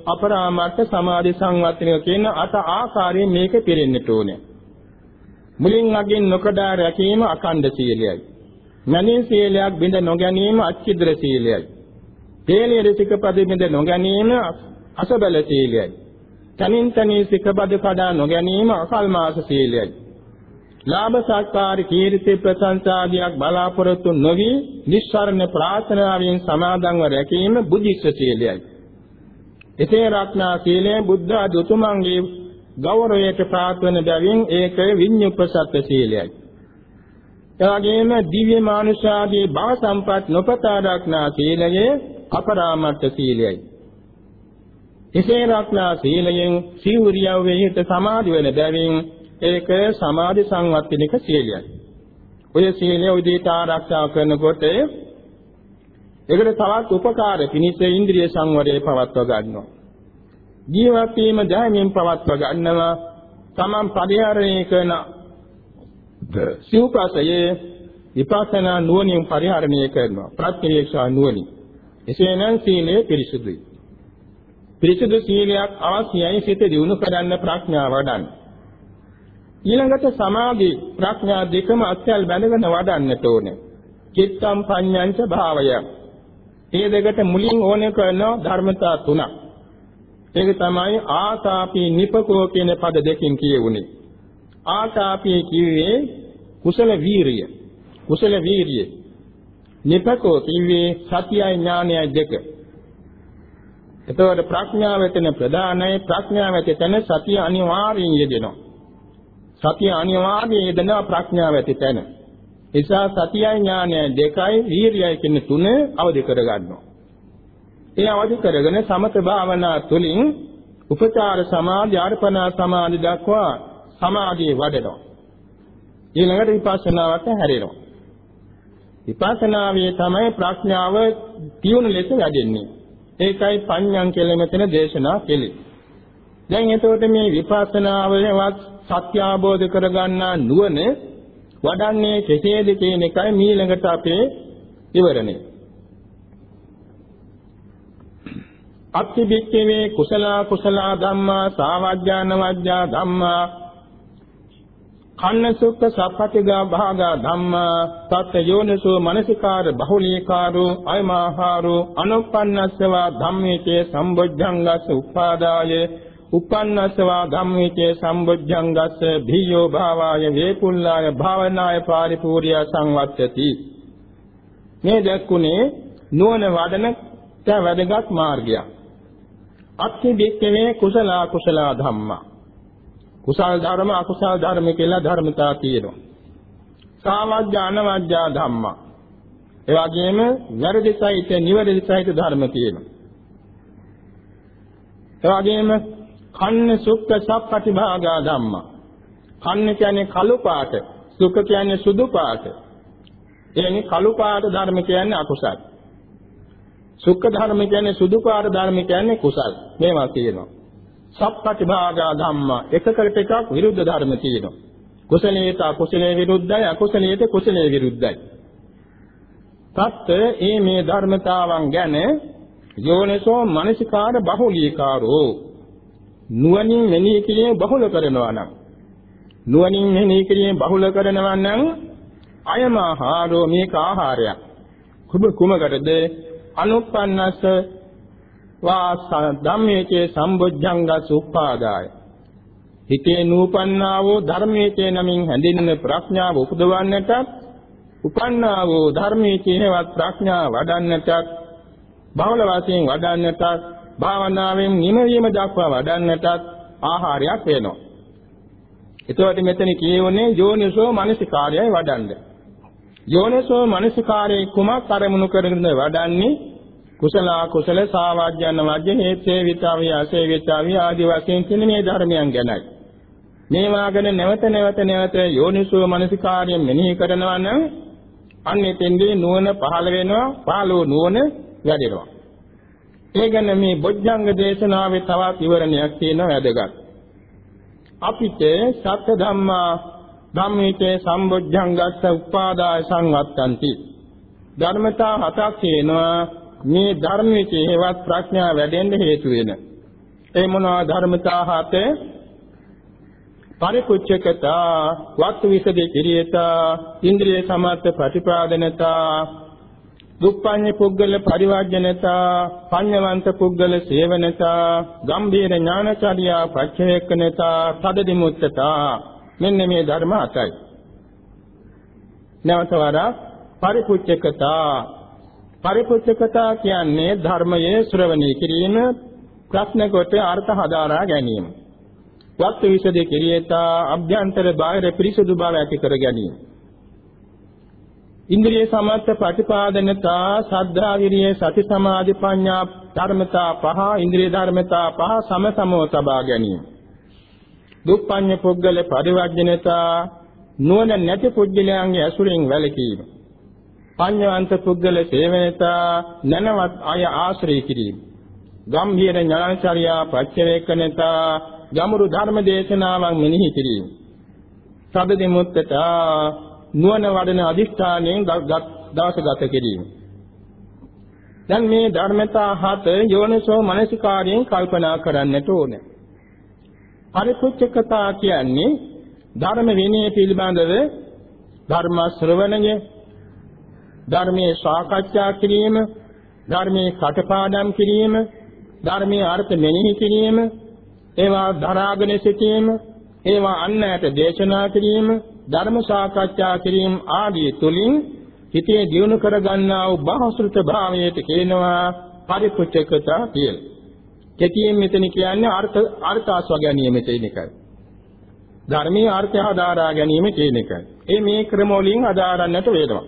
[SPEAKER 1] අපරාමර්ථ සමාධි සංවත්තනිය කියන අට ආකාරයෙන් මේක පිරෙන්නට ඕනේ. මුලින් අගින් නොකඩා රැකීම අකණ්ඩ සීලයයි. මනින් සීලයක් බිඳ නොගැනීම අච්චිද්‍ර සීලයයි. තේලිය රිසිකපද බිඳ නොගැනීම අසබල සීලයයි. තනින් තනී සිකපද කඩා නොගැනීම අකල්මාස සීලයයි. ලාභ සත්කාර කීර්ති ප්‍රශංසාදියක් බලාපොරොත්තු නොවි නිස්සාරණ ප්‍රාර්ථනාවෙන් සමාදන්ව රැකීම බුද්ධිස්ස සීලයයි. එසේ රක්නා සීලය බුද්ධ අදුතුමන්ගේ ගෞරවයට ප්‍රාර්ථන බැවින් ඒක විඤ්ඤුප්පසත්ත්ව සීලයයි. එවැගේම දිව්‍ය මානුෂාදී භව සම්පත් නොපතා රක්නා සීලය අපරාමර්ථ සීලයයි. එසේ රක්නා සීලයෙන් සිවුරියව වේහිත සමාධි වෙන බැවින් ඒක සමාධි සංවත්තිනික සීලයයි. ඔය සීලය උදේට ආරක්ෂා කරනකොට ඒකට තවත් උපකාර පිණිස ඉන්ද්‍රිය සංවරය පවත්වා ගන්නවා. ජීවත් වීම ධර්මයෙන් පවත්ව ගන්නවා. තමන් පරිහරණය කරන සිව්පසයේ විපස්සනා නුවණින් පරිහරණය කරනවා. ප්‍රත්‍යක්ෂා නුවණින්. එසේනම් සීලය පිරිසුදුයි. පිරිසුදු සීලයක් අවශ්‍යයි සිත දියුණු කරන්න ප්‍රඥාව වඩන්න. ඊළඟට සමාධි ප්‍රඥා දෙකම අත්‍යල් බැඳගෙන වඩන්නට ඕනේ. චිත්තම් පඤ්ඤංච භාවය. මේ දෙකට මුලින් ඕනේ කරන ධර්මතා තුනක් ඒක තමයි ආසාපි නිපකෝ කියන පද දෙකෙන් කියුනේ. ආසාපි කිව්වේ කුසල වීරිය. කුසල වීරිය. නිපකෝ කිව්වේ සතියයි ඥානයයි දෙක. එතකොට ප්‍රඥාව වෙතන ප්‍රධානයි ප්‍රඥාව වෙතන සතිය අනිවාර්යෙන් යෙදෙනවා. සතිය අනිවාර්යෙන් යෙදෙනවා ප්‍රඥාව වෙතන. නිසා සතියයි ඥානයයි දෙකයි වීරියයි කියන තුන අවදි කරගන්නවා. ඒ අවදි කරගෙන සමත භාවනා තුළින් උපචාර සමාධි අර්පණා සමාධි දක්වා සමාධිය වඩනවා. ඊළඟට විපස්සනාවට හැරෙනවා. විපස්සනාවේ තමයි ප්‍රඥාව තියුණු ලෙස වැඩෙන්නේ. ඒකයි පඤ්ඤං කියලා මෙතන දේශනා කෙලි. දැන් එතකොට මේ විපස්සනාවේවත් සත්‍ය අවබෝධ කරගන්නා නුවණ වඩන්නේ කෙසේද කියන එකයි ඊළඟට අපේ විවරණය. අත්තිබික්කවේ කුසල කුසල ධම්මා සාවජ්ජාන වජ්ජා ධම්මා. කන්න සුක්ඛ සප්පටිගා භාගා ධම්මා. තත් යෝනිසෝ මනසිකාර බහුලීකාරෝ අයමාහාරෝ අනුප්පන්නස්සවා ධම්මේචේ සම්බොජ්ජංගස්ස උපාදාය. උපන්නස්සවා ධම්මේචේ සම්බොජ්ජංගස්ස භීයෝ භාවාය වේපුල්ලාය භාවනාය පාරිපූර්ය සංවත්තති. මේ දැක්ුනේ නුවණ වඩන තව වැදගත් මාර්ගයක්. අත්ථි බික්කවේ කුසල අකුසල ධම්මා. කුසල ධර්ම අකුසල ධර්ම කියලා ධර්මතා තියෙනවා. සාවජ්‍ය අනවජ්‍ය ධම්මා. ඒ වගේම වැරදි සහිත නිවැරදි සහිත ධර්ම තියෙනවා. ඒ වගේම කන්න සුක්ඛ සප්පටිභාගා ධම්මා. කන්න කියන්නේ කළු පාට, සුඛ කියන්නේ සුදු පාට. එන්නේ කළු පාට ධර්ම කියන්නේ අකුසල. සුඛ ධර්ම කියන්නේ සුදු පාට ධර්ම කියන්නේ කුසල්. මේවා තියෙනවා. සප්පටිභාගා ධම්මා එකකට එකක් විරුද්ධ ධර්ම තියෙනවා. කුසලයට අකුසලයේ විරුද්ධයි අකුසලයට කුසලයේ විරුද්ධයි. තත් ඒ මේ ධර්මතාවන් ගැන යෝනිසෝ මනසිකාර බහුලීකාරෝ නුවණින් මෙනෙහි කිරීම බහුල කරනවා නම් නුවණින් මෙනෙහි කිරීම බහුල කරනවා නම් අයමහාරෝ මේක ආහාරයක් කුම කුමකටද අනුප්පන්නස්ස වා ධම්මේචේ සම්බොජ්ජංගස් උප්පාදාය හිතේ නූපන්නා වූ ධර්මයේ නමින් හැඳින්වෙන ප්‍රඥාව උපදවන්නට උපන්නා වූ ධර්මයේ කියනවත් ප්‍රඥාව වඩන්නට බහුල වශයෙන් වඩන්නට භාවනාවෙන් නිමවීම දක්වා වඩන්නට ආහාරයක් වෙනවා. එතකොට මෙතන කියවනේ යෝනිසෝ මනසිකාර්යය වඩන්න. යෝනිසෝ මනසිකාර්යය කුමක් අරමුණු කරගෙන වඩන්නේ? කුසල කුසල සාවාජ්‍යන වජ්‍ය හේතේ විතාවිය අසේවිතාවිය ආදී වශයෙන් කියන මේ ධර්මයන් ගැනයි. මේවා ගැන නැවත නැවත නැවත යෝනිසෝ මනසිකාර්යයෙන් මෙනෙහි කරනවා නම් අන්න එතෙන්දී නුවණ පහළ වෙනවා පහළ වූ නුවණ වැඩෙනවා. ඒ ගැන මේ බොජ්ජංග දේශනාවේ තවත් විවරණයක් තියෙනවා වැදගත්. අපිට සත්‍ය ධම්මා ධම්මේතේ සම්බොජ්ජංගස්ස උපාදාය සංවත්තಂತಿ ධර්මතා හතක් තියෙනවා මේ ධර්මයේ හේවත් ප්‍රඥා වැඩෙන්න හේතු වෙන. ඒ මොනවා ධර්මතා හතේ? පරිකුච්චකතා වත්තු විසදේ කිරියතා ඉන්ද්‍රිය සමත්ත ප්‍රතිපාදනතා දුප්පඤ්ඤ පුද්ගල පරිවර්ජනතා පඤ්ඤවන්ත පුද්ගල සේවනතා ගම්භීර ඥානචර්යා පච්චේකනතා තදදිමුත්තතා මෙන්න මේ ධර්ම අටයි නැවත වරක් පරිපුච්චකතා පරිපුච්චකතා කියන්නේ ධර්මයේ ශ්‍රවණය කිරීම ප්‍රශ්න කොට අර්ථ හදාරා ගැනීම වත්තු විසදේ කෙරියතා අභ්‍යන්තර බාහිර පිරිසුදු බව ඇති කර ගැනීම. ඉන්ද්‍රිය සමත්ත ප්‍රතිපාදනතා සද්ධා විරිය සති සමාධි ප්‍රඥා ධර්මතා පහ ඉන්ද්‍රිය ධර්මතා පහ සමසමව තබා ගැනීම. දුප්පඤ්ඤ පුද්ගල පරිවර්ජනතා නුවණ නැති පුද්ගලයන්ගේ ඇසුරෙන් වැළකීම. පඤ්ඤවන්ත පුද්ගල සේවනතා නැනවත් අය ආශ්‍රය කිරීම. ගම්භීර ඥානචර්යා පච්චවේකනතා ගමුරු ධර්ම දේශනාවන් මෙනෙහි කිරීම. සබ්බ දෙමුත්තට නුවණ වඩන අදිෂ්ඨානයෙන් දවස ගත කිරීම. දැන් මේ ධර්මතා හත යෝනිසෝ මනසිකාරයෙන් කල්පනා කරන්නට ඕනේ. පරිපුච්ඡකතා කියන්නේ ධර්ම විනය පිළිබඳව ධර්ම ශ්‍රවණය ධර්මයේ සාකච්ඡා කිරීම ධර්මයේ කටපාඩම් කිරීම ධර්මයේ අර්ථ මෙනෙහි කිරීම ඒවා දරාගෙන සිටීම, ඒවා අන්නයට දේශනා කිරීම, ධර්ම සාකච්ඡා කිරීම ආදී තුලින් හිතේ දියුණු කරගන්නා වූ බහසෘත භාවයට කියනවා පරිපුච්ඡකතා කියලා. කෙටියෙන් මෙතන කියන්නේ අර්ථ අර්ථ ආස්වා ගැනීම කියන එකයි. ධර්මීය අර්ථය හදාරා ගැනීම කියන එකයි. ඒ මේ ක්‍රම වලින් හදාරන්නට වේදවා.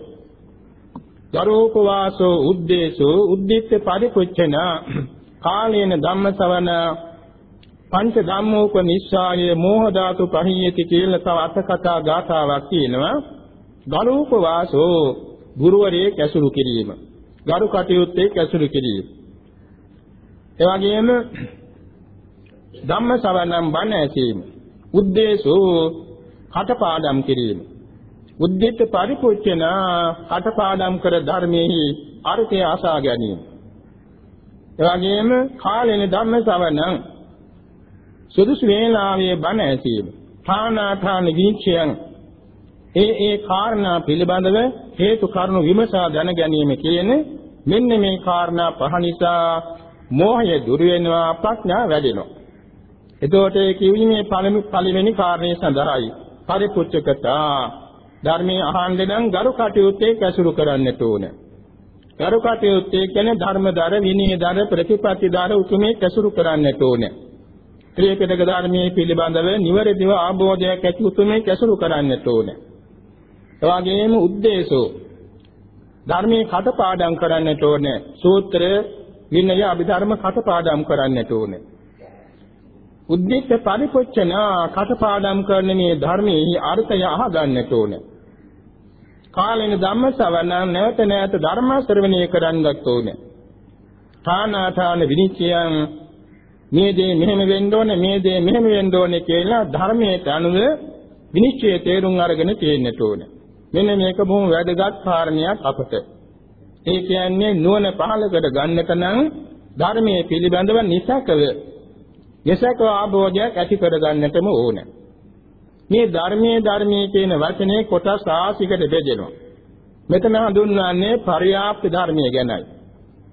[SPEAKER 1] දරෝප වාසෝ උද්දේශෝ උද්දිත්ත පරිපුච්ඡන කාලේන ධම්මසවන පංච ධම්මෝපනිස්සාය මෝහ ධාතු පහියති කියලා තව අටකතා ගාථාවක් තියෙනවා. ගරුූප වාසෝ ගුරුවරයේ කැසුරු කිරීම. ගරු කටයුත්තේ කැසුරු කිරීම. ඒ වගේම ධම්ම ශ්‍රවණම් බණ ඇසීම. උද්දේශෝ කටපාඩම් කිරීම. උද්දිත පරිපූර්ණ කටපාඩම් කර ධර්මයේ අර්ථය අසා ගැනීම. ඒ වගේම කාලෙන ධම්ම ශ්‍රවණම් සුදුසු වේලාවේ බණ ඇසීම ථානාථාන විචයන් ඒ ඒ කාරණා පිළිබඳව හේතු කරුණු විමසා දැන ගැනීම කියන මෙන්න මේ කාරණා පහ නිසා මෝහය දුර වෙනවා ප්‍රඥා වැඩෙනවා. එතකොට ඒ කියීමේ පළමු පළවෙනි කාරණේ සඳහායි පරිපූර්ණකතා ධර්මයේ අහන්නේ නම් ගරු කටයුත්තේ ඇසුරු කරන්නට ඕන. ගරු කටයුත්තේ කියන්නේ ධර්මදර විනීදර ප්‍රතිපත්තිදර උතුමේ ඇසුරු කරන්නට ඕන. ත්‍රිපිටක ධර්මයේ පිළිබඳව නිවැරදිව ආબોධයක් ඇති උතුමේ ඇසුරු කරන්නට ඕන. එවාගෙම උද්දේශෝ ධර්මයේ කටපාඩම් කරන්නට ඕන. සූත්‍ර විනය අභිධර්ම කටපාඩම් කරන්නට ඕනේ. උද්දේශ පරිපොච්චන කටපාඩම් කරන මේ ධර්මයේ අර්ථය අහගන්නට ඕනේ. කාලෙන ධම්ම ශ්‍රවණ නැවත නැවත ධර්ම ශ්‍රවණය කරන්නත් ඕනේ. ථානාථාන විනිශ්චයන් මේ දේ මෙහෙම වෙන්න ඕනේ මේ දේ මෙහෙම වෙන්න ඕනේ කියලා ධර්මයට අනුව විනිශ්චය තේරුම් අරගෙන තියෙන්නට ඕනේ. මෙන්න මේක බොහොම වැදගත් කාරණයක් අපට. ඒ කියන්නේ නුවණ පහළ කර ගන්නට නම් ධර්මයේ පිළිබඳව නිසකව නිසකව ආභෝධයක් ඇති කර ගන්නටම ඕනේ. මේ ධර්මයේ ධර්මයේ කියන වචනේ කොටස් ආසිකට බෙදෙනවා. මෙතන හඳුන්වන්නේ පරියාප්ත ධර්මයේ ගැනයි.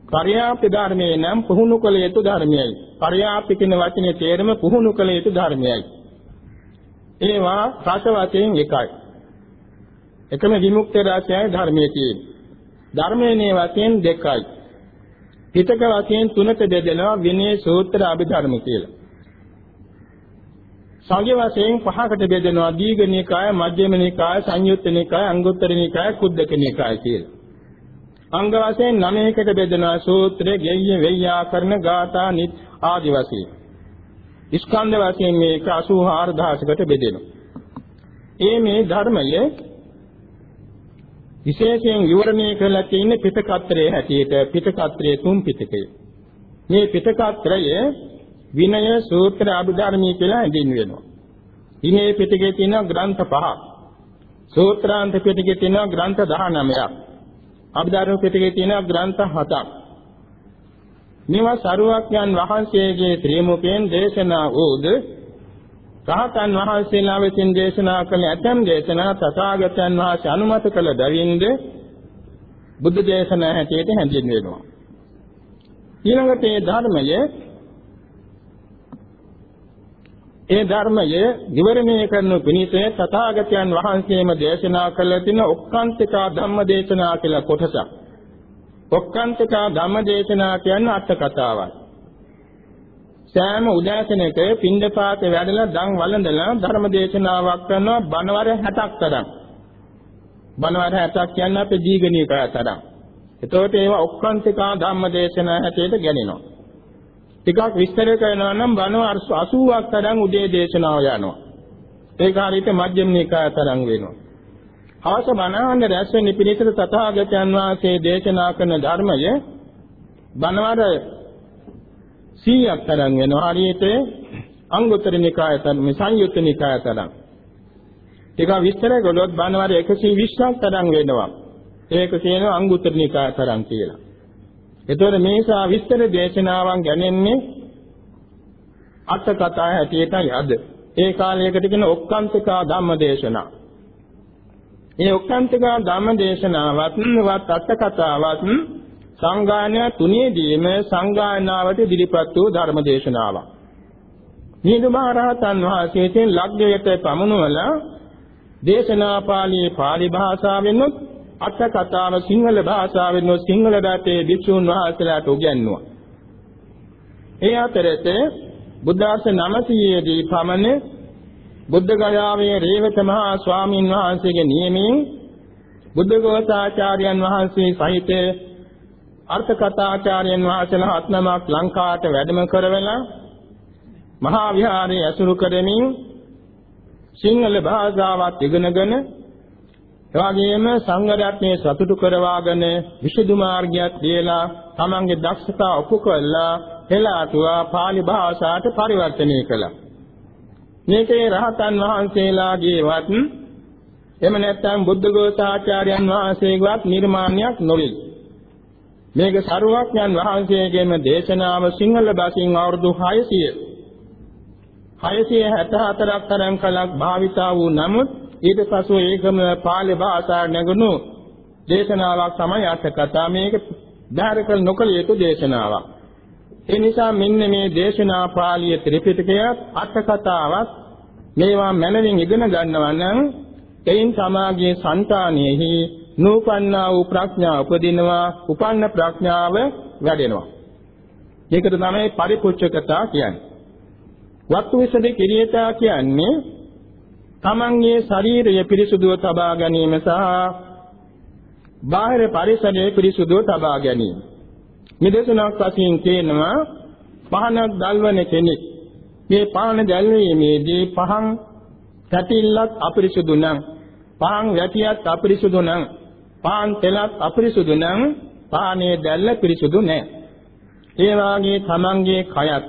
[SPEAKER 1] පරියාප්ති ධර්මයේ නම් පුහුණු කළ යුතු ධර්මයයි. පරියාප්ති කියන වචනේ තේරුම පුහුණු කළ යුතු ධර්මයයි. ඒවා රස වශයෙන් එකයි. එකම විමුක්ති රාශියයි ධර්මයේ තියෙන්නේ. ධර්මයේ වශයෙන් දෙකයි. පිටක වශයෙන් තුනට බෙදෙනවා විනය සූත්‍ර අභිධර්ම කියලා. සංඝ වශයෙන් පහකට බෙදෙනවා දීඝ නිකාය, මධ්‍යම නිකාය, සංයුත්ත නිකාය, අංගුත්තර නිකාය, කුද්දක නිකාය කියලා. අංග වශයෙන් නවයකට බෙදෙනවා සූත්‍රය, ගෙය්‍ය, වෙය්‍යාකරණ, ගාථා, නිත් ආදි වශයෙන්. ස්කන්ධ වශයෙන් මේක 84000කට බෙදෙනවා. ඒ මේ ධර්මය විශේෂයෙන් විවරණය කරලා තියෙන පිටකත්‍රයේ හැටියට පිටකත්‍රයේ තුන් පිටකය. මේ පිටකත්‍රය විනය සූත්‍ර අභිධර්මී කියලා හැඳින්වෙනවා. විනය පිටකේ තියෙන ග්‍රන්ථ පහක්. සූත්‍රාන්ත පිටකේ තියෙන ග්‍රන්ථ 19ක්. අභිධර්ම පිටකේ තියෙන ග්‍රන්ථ 7ක්. මේවා සරුවක්යන් වහන්සේගේ ත්‍රිමුඛයෙන් දේශනා වූද රහතන් වහන්සේලා විසින් දේශනා කළ ඇතම් දේශනා තථාගතයන් වහන්සේ අනුමත කළ බැවින්ද බුද්ධ දේශනා හැටියට හැඳින්වෙනවා. ඊළඟට මේ ධර්මය ඒ ධර්මය විවරණය කරනු පිණිස තථාගතයන් වහන්සේම දේශනා කළ තින ඔක්කාන්තිකා ධම්ම දේශනා කියලා කොටසක්. ඔක්කාන්තිකා ධම්ම දේශනා කියන්නේ අට කතාවක්. සෑම උදෑසනක පින්දපාත වැඩලා දන් වළඳලා ධර්ම දේශනාවක් කරනවා බණවර 60ක් තරම්. බණවර 60ක් කියන්නේ අපේ දීගණීකය තරම්. එතකොට ඒවා ඔක්කාන්තිකා ධම්ම දේශනා හැටියට ගැනෙනවා. ටිකක් විස්තර කරනවා නම් බණව 80ක් තරම් උදේ දේශනාව යනවා. ඒක හරියට මධ්‍යම නිකාය තරම් වෙනවා. අවස බණහන්න රැස් වෙන පිළිතර තථාගතයන් වහන්සේ දේශනා කරන ධර්මය බණවර 100ක් තරම් වෙනවා. හරියට අංගුත්තර නිකාය තරම් සංයුත්ත නිකාය තරම්. ඒක විස්තර කළොත් බණවර 120ක් තරම් වෙනවා. ඒක කියනවා අංගුත්තර නිකාය තරම් කියලා. එතකොට මේසා විස්තර දේශනාවන් ගැනෙන්නේ අට කතා හැටියටයි අද. ඒ කාලයකට කියන ඔක්කාන්තිකා ධම්ම දේශනා. මේ ඔක්කාන්තිකා ධම්ම දේශනාවත් වත් අට කතාවත් සංගායන තුනේදීම සංගායනාවට ඉදිරිපත් වූ ධර්ම දේශනාවක්. නිදුමහරහතන් වහන්සේගෙන් ලග්ගයට පමුණුවලා දේශනා පාළියේ පාලි භාෂාවෙන්ොත් අට කතාව සිංහල භාෂාවෙන් සිංහල රටේ භික්ෂුන් වහන්සේලාට උගන්වුවා. ඒ අතරතේ බුද්ධාර්ථ 900 දී පමණ බුද්ධ ගයාවේ රේවත මහා ස්වාමීන් වහන්සේගේ නියමයෙන් බුද්ධඝෝසාචාර්යයන් වහන්සේ සහිත අර්ථ කථාචාර්යයන් වහන්සේලා හත්නමක් ලංකාවට වැඩම කරවලා මහා විහාරයේ ඇසුරු කරමින් සිංහල භාෂාවත් ඉගෙනගෙන එවාගෙම සංඝ රත්නයේ සතුටු කරවාගෙන විසුදු මාර්ගයක් දීලා තමන්ගේ දක්ෂතා ඔප්පු කළා හෙලාතුවා pāli භාෂාවට පරිවර්තනය කළා. මේකේ රහතන් වහන්සේලාගේවත් එහෙම නැත්නම් බුද්ධඝෝසාචාර්යයන් වහන්සේගේවත් නිර්මාණයක් නොවේ. මේක සරුවක්ඥන් වහන්සේගේම දේශනාව සිංහල භාෂෙන් අවුරුදු 600 674ක් තරම් කලක් භාවිතා වූ නමුත් ඊට පසු ඒකම පාලි භාෂාවට නැගුණු දේශනාවක් තමයි අට කතා මේක ධාරකල් නොකළ යුතු දේශනාවක්. ඒ නිසා මෙන්න මේ දේශනා පාළිය ත්‍රිපිටකයත් අට කතාවත් මේවා මනමින් ඉගෙන ගන්නවා නම් එයින් සමාගයේ సంతානෙහි නූපන්නා වූ ප්‍රඥාව උපදිනවා උපන්න ප්‍රඥාව වැඩෙනවා. මේකට තමයි පරිපුච්ඡකතා කියන්නේ. වත්තු විසදේ කිරියතා කියන්නේ තමන්ගේ ශරීරය පිරිසුදුව තබා ගැනීම සහ බාහිර පරිසරය පිරිසුදුව තබා ගැනීම. මෙදෙසනක් වශයෙන් කියනවා පහනක් දැල්වන කෙනෙක් මේ පහන දැල්වීමේදී පහන් කැටිල්ලක් අපිරිසුදු නම් පහන් වැටියක් අපිරිසුදු නම් පහන් තෙලක් අපිරිසුදු නම් පහනේ දැල්ල පිරිසුදු නැහැ. ඒ වාගේ තමන්ගේ කයත්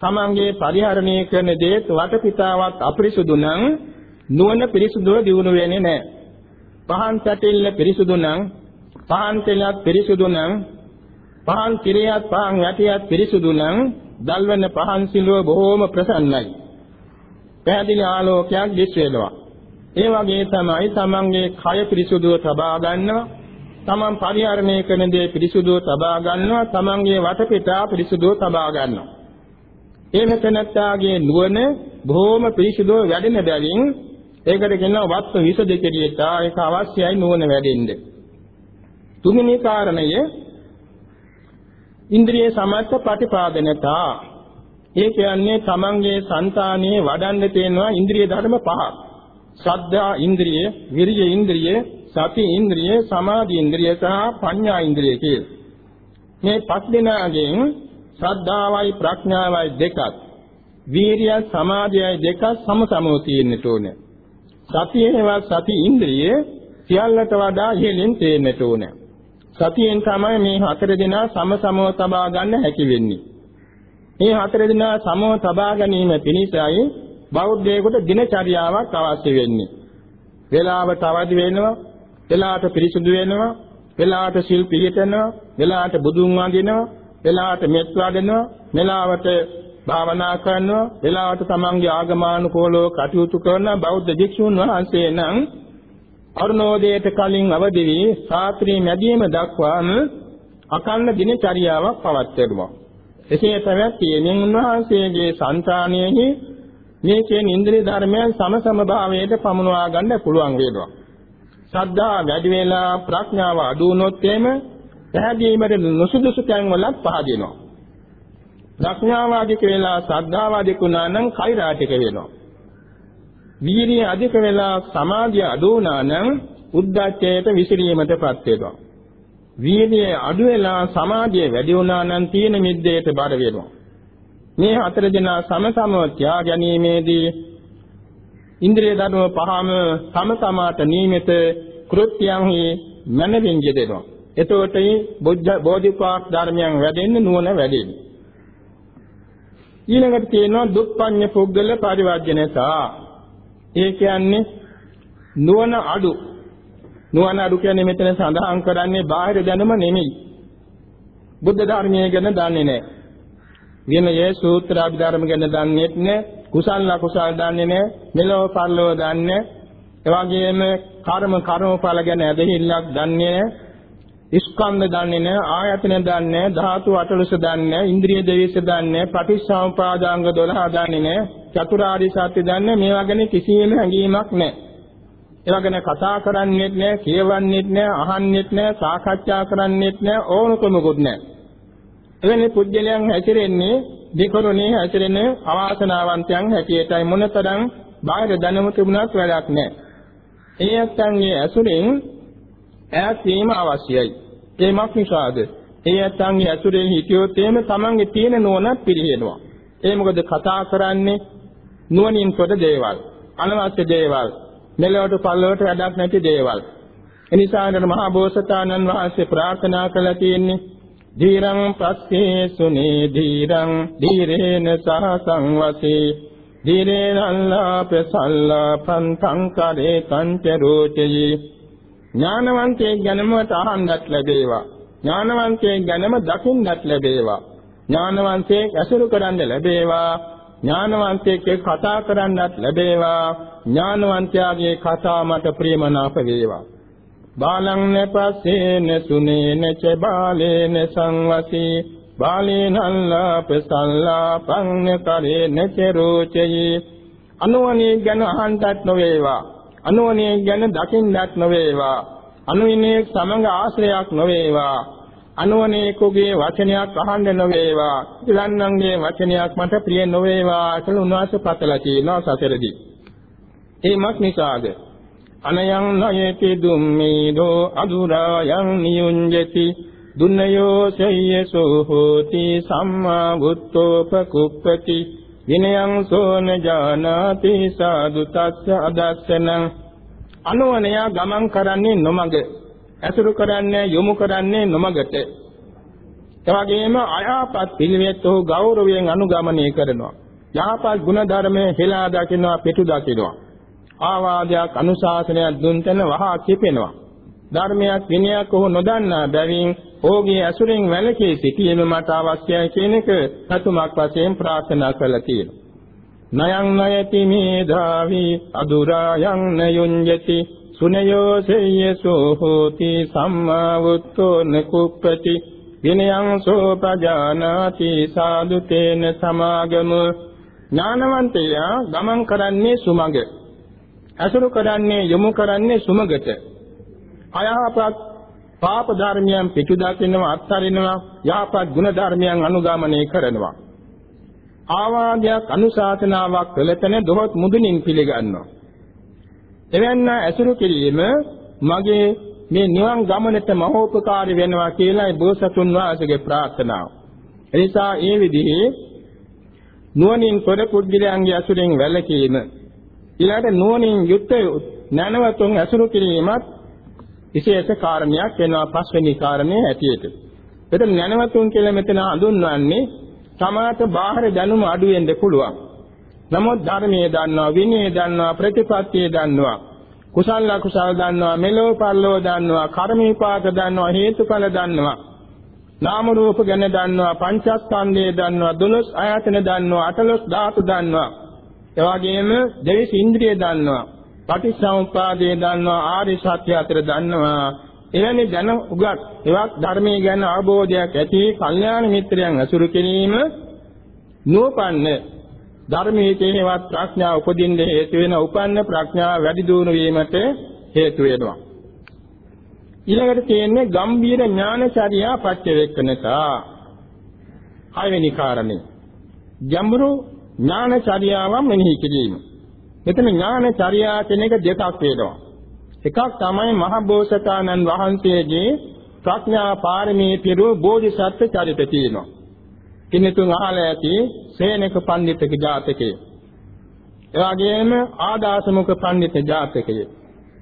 [SPEAKER 1] තමන්ගේ පරිහරණය කරන දේත් වටපිටාවත් අපිරිසුදු නම් නුවණ පිරිසුදුව දියුණු වෙන්නේ නැහැ. පහන් සැටිල්ල පිරිසුදු නම්, පහන් තෙලක් පිරිසුදු නම්, පහන් කිරියත් පහන් යටියත් පිරිසුදු නම්, දල්වන පහන් සිලුව බොහෝම ප්‍රසන්නයි. පැහැදිලි ආලෝකයක් දිස් වෙනවා. ඒ වගේ තමයි තමන්ගේ කය පිරිසුදුව තබා ගන්නවා. තමන් පරිහරණය කරන දේ පිරිසුදුව තබා ගන්නවා. තමන්ගේ වටපිටා පිරිසුදුව තබා ගන්නවා. එහෙම තැනැත්තාගේ නුවණ බොහොම පිරිසුදුව වැඩෙන බැවින් ඒකට කියනවා වත්ත විසද කෙරියට ඒක අවශ්‍යයි නුවණ වැඩෙන්න. තුන්වෙනි කාරණය ඉන්ද්‍රිය සමර්ථ ප්‍රතිපාදනතා. ඒ කියන්නේ තමන්ගේ సంతානයේ වඩන්න තියෙනවා ඉන්ද්‍රිය ධර්ම පහක්. සද්ධා ඉන්ද්‍රිය, විරිය ඉන්ද්‍රිය, සති ඉන්ද්‍රිය, සමාධි ඉන්ද්‍රිය සහ ප්‍රඥා ඉන්ද්‍රිය කියලා. මේ පස් දෙනාගෙන් ශ්‍රද්ධාවයි ප්‍රඥාවයි දෙකක් වීරිය සමාධියයි දෙකක් සමසමව තියෙන්නට ඕනේ. සතියේවත් සති ඉන්ද්‍රිය සියල්ලට වඩා ඉහළින් තේන්නට ඕනේ. සතියෙන් තමයි මේ හතර දෙනා සමසමව තබා ගන්න හැකි වෙන්නේ. මේ හතර දෙනා සමව තබා ගැනීම පිණිසයි බෞද්ධයෙකුට දිනචර්යාවක් අවශ්‍ය වෙන්නේ. වේලාවට අවදි වෙනවා, වේලාවට පිරිසුදු වෙනවා, වේලාවට සිල් පිළිපෙනවා, වේලාවට බුදුන් වඳිනවා, වේලාවට මෙත් වඩනවා, වේලාවට භාවනා කරනවා, වේලාවට තමන්ගේ ආගමානුකූලව කටයුතු කරන බෞද්ධ භික්ෂුන් වහන්සේ නම් අරුණෝදයට කලින් අවදි වී සාත්‍රී මැදීම දක්වාම අකන්න දිනචරියාවක් පවත්වනවා. එසේ පැවැත්වීමෙන් උන්වහන්සේගේ సంతානයෙහි මේ කියන ඉන්ද්‍රිය ධර්මයන් සමසම භාවයට පමුණවා ගන්න පුළුවන් වේදවා. ශ්‍රද්ධා වැඩි වෙලා ප්‍රඥාව අඩු වුණොත් එහෙම පැහැදීමට නුසුදුසු තැන් වලත් පහදිනවා. ප්‍රඥාව අධික වෙලා ශ්‍රද්ධාව අධික වුණා නම් කෛරාටික වෙනවා. වීරිය අධික වෙලා සමාධිය අඩු වුණා නම් උද්දච්චයට විසිරීමටපත් වෙනවා. වීර්යය අඩු වෙලා සමාධිය වැඩි වුණා නම් තීන මිද්දේට බර වෙනවා. මේ හතර දෙනා සමසමව ත්‍යා ගැනීමේදී ඉන්ද්‍රිය ධර්ම පහම සම සමාත නියමිත කෘත්‍යයන්හි මනමින් යෙදෙනවා. එතකොට බුද්ධ බෝධිපාක් ධර්මයන් වැඩෙන්න නුවණ වැඩෙන්නේ. ඊළඟට තියෙනවා දුප්පඤ්ඤ පුද්ගල පරිවර්ජනතා. ඒ කියන්නේ නුවණ අඩු. නුවණ අඩු කියන්නේ මෙතන සඳහන් කරන්නේ බාහිර දැනුම නෙමෙයි. බුද්ධ ධර්මයේ ගැන දන්නේ නැහැ. විනය සූත්‍ර අභිධර්ම ගැන දන්නේත් නැහැ කුසල අකුසල දන්නේ නැහැ මෙලොව පරලොව දන්නේ එවාගෙම කර්ම කර්මඵල ගැන ඇදහිල්ලක් දන්නේ නැහැ ස්කන්ධ දන්නේ නැහැ ආයතන දන්නේ නැහැ ධාතු අටලොස දන්නේ නැහැ ඉන්ද්‍රිය දෙවිස දන්නේ නැහැ පටිච්චසමුපාදාංග 12 දන්නේ නැහැ චතුරාර්ය සත්‍ය දන්නේ මේවා ගැන කිසිම හැඟීමක් නැහැ ඒවා ගැන කතා කරන්නේත් නැහැ කියවන්නේත් නැහැ අහන්නේත් නැහැ සාකච්ඡා කරන්නේත් නැහැ ඕනකමකුත් නැහැ එවැනි පුජ්‍යලයන් හැසිරෙන්නේ දෙකරුණේ හැසිරෙන අවාසනාවන්තයන් හැටියටයි මොනතරම් බාහිර දැනුම තිබුණත් වැඩක් නැහැ. ඒ ඇත්තන්ගේ ඇසුරෙන් ඈත් වීම අවශ්‍යයි. ඒමක් නිසාද? ඒ ඇත්තන්ගේ ඇසුරේ හිටියොත් එහෙම තමන්ගේ තියෙන නුවණත් පිරිහෙනවා. ඒ මොකද කතා කරන්නේ නුවණින් කොට දේවල්, අනවශ්‍ය දේවල්, මෙලොවට පල්ලවට වැඩක් නැති දේවල්. එනිසා මහා බෝසතාණන් වහන්සේ ප්‍රාර්ථනා කළා තියෙන්නේ ධීරං පස්සේ සුනේ ධීරං ධීරේන සහ සංවසේ ධීරේනල්ලාපසල්ලා පන්තං කරේ කංච රෝචයි ඥානවන්තයෙක් ගැනම අහන්නත් ලැබේවා ඥානවන්තයෙක් ගැනම දකින්නත් ලැබේවා ඥානවන්තයෙක් ඇසුරු කරන්න ලැබේවා ඥානවන්තයෙක් කතා කරන්නත් ලැබේවා ඥානවන්තයාගේ කතා මට ප්‍රේමනාප වේවා බාලං නපස්සේන සුනේන ච බාලේන සංවසී. බාලේන අල්ලාපසල්ලාපං කරේන ච රෝචයි. අනුවණේ ගැන අහන්නත් නොවේවා. අනුවණේ ගැන දකින්නත් නොවේවා. අනුවිනේ සමඟ ආශ්‍රයයක් නොවේවා. අනුවණේකගේ වචනයක් අහන්න නොවේවා. ඉලන්නන්ගේ වචනයක් මට ප්‍රිය නොවේවා කියලා උන්වහන්සේ පතලා තියෙනවා සතරදී ඒමත් නිසාද? අනයං නයති දුම්මීදෝ අදුරායන් නියුඤ්ජති දුන්නයෝ සය්‍යසෝ හෝති සම්මා බුත්තෝපකුප්පති විනයං සෝන ජානාති සාදු තස්ස අදස්සනං අනුවනය ගමන් කරන්නේ නොමග ඇසුරු කරන්නේ යොමු කරන්නේ නොමගට. එවැගේම අයහපත් පිළිවෙත් හෝ ගෞරවයෙන් අනුගමනය කරනවා. යහපත් ගුණ ධර්මයේ හෙලා දකිනවා පිටු දකිනවා. ආවාදයක් අනුශාසනයක් දුන් තැන වහා කිපෙනවා. ධර්මයක් විනයක් ඔහු නොදන්නා බැවින් ඔහුගේ ඇසුරෙන් වැළකී සිටීම මට අවශ්‍යයි කියන එක සතුමක් වශයෙන් ප්‍රාර්ථනා කළා තියෙනවා. නයං නයති මේධාවි අදුරායන් නයුඤ්ජති සුනයෝ සේයසෝ හෝති සම්මා වුත්තෝ නකුප්පති විනයං සෝ පජානාති සාදු තේන සමාගම ඥානවන්තයා ගමන් කරන්නේ සුමඟ අසුරු කරන්නේ යොමු කරන්නේ සුමගට. අයහපත් පාප ධර්මයන් පිටු දකින්නවා අත්හරිනවා යහපත් ගුණ ධර්මයන් අනුගමනය කරනවා. ආවාදයක් අනුශාසනාවක් කළතන දොහොත් මුදුනින් පිළිගන්නවා. එවැන්න ඇසුරු කිරීම මගේ මේ නිවන් ගමනට මහෝපකාරී වෙනවා කියලායි බෝසතුන් වහන්සේගේ ප්‍රාර්ථනාව. එනිසා ඒ විදිහේ නුවණින් තොර පුද්ගලයන්ගේ ඇසුරෙන් වැළකීම ඊළඟට නුවණින් යුක්ත නැනවතුන් ඇසුරු කිරීමත් විශේෂ කාරණයක් වෙනවා පස්වෙනි කාරණේ ඇටියෙට. එතන නැනවතුන් කියලා මෙතන හඳුන්වන්නේ සමාත බාහිර දැනුම අඩු වෙන්න පුළුවන්. නමුත් ධර්මයේ දන්නවා විනයේ දන්නවා ප්‍රතිපත්තියේ දන්නවා කුසල අකුසල දන්නවා මෙලෝ පරලෝ දන්නවා කර්ම විපාක දන්නවා හේතුඵල දන්නවා නාම රූප ගැන දන්නවා පංචස්කන්ධය දන්නවා දොළොස් ආයතන දන්නවා අටලොස් ධාතු දන්නවා එවාගෙම දෙවිස් ඉන්ද්‍රිය දන්නවා පටිච්චසමුප්පාදය දන්නවා ආර්ය සත්‍ය අතර දන්නවා එවැනි දැන උගත් එවක් ධර්මයේ ගැන අවබෝධයක් ඇති කල්යාණ මිත්‍රයන් අසුරු කිරීම නූපන්නේ ධර්මයේ තේනවත් ප්‍රඥාව උපදින්න හේතු වෙන උපන්න ප්‍රඥාව වැඩි දියුණු වීමට හේතු වෙනවා. ඊළඟට තියෙන්නේ ගම්බීර ඥානචර්යා පච්චවේක්කනතා. හයවෙනි කාරණේ. ජම්බරු ඥානචර්යාවන් මෙනෙහි කිරීම. මෙතන ඥානචර්යා කියන එක දෙකක් වෙනවා. එකක් තමයි මහ බෝසතාණන් වහන්සේගේ ප්‍රඥා පාරමී පිරු බෝධිසත්ව චරිත තියෙනවා. කිනිතුන් අහලා ඇති සේනක පඬිතුක ජාතකය. ඒ වගේම ආදාසමුඛ පඬිත ජාතකය.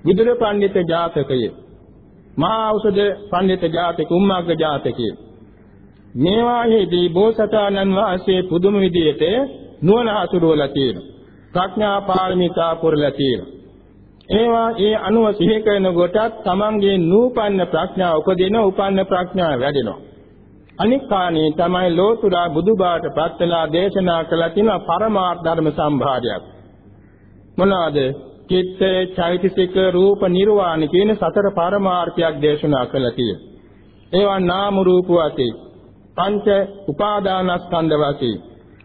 [SPEAKER 1] විදුර පඬිත ජාතකය. මහා ඖෂධ පඬිත ජාතක උම්මග්ග ජාතකය. මේවාෙහිදී බෝසතාණන් වහන්සේ පුදුම විදියට නුවණ හසුරුවලා තියෙනවා. ප්‍රඥා පාරමිතා පුරලා තියෙනවා. ඒවා ඒ අනුව සිහි කරන කොටත් තමන්ගේ නූපන්න ප්‍රඥාව උපදින උපන්න ප්‍රඥාව වැඩෙනවා. අනික් කාණේ තමයි ලෝතුරා බුදුබාට පත්වලා දේශනා කළ තියෙන පරමාර්ථ ධර්ම සම්භාරයක්. මොනවාද? චිත්ත, චෛතසික, රූප, නිර්වාණ කියන සතර පරමාර්ථයක් දේශනා කළා තියෙනවා. ඒවා නාම රූප වශයෙන්, පංච උපාදානස්කන්ධ වශයෙන්,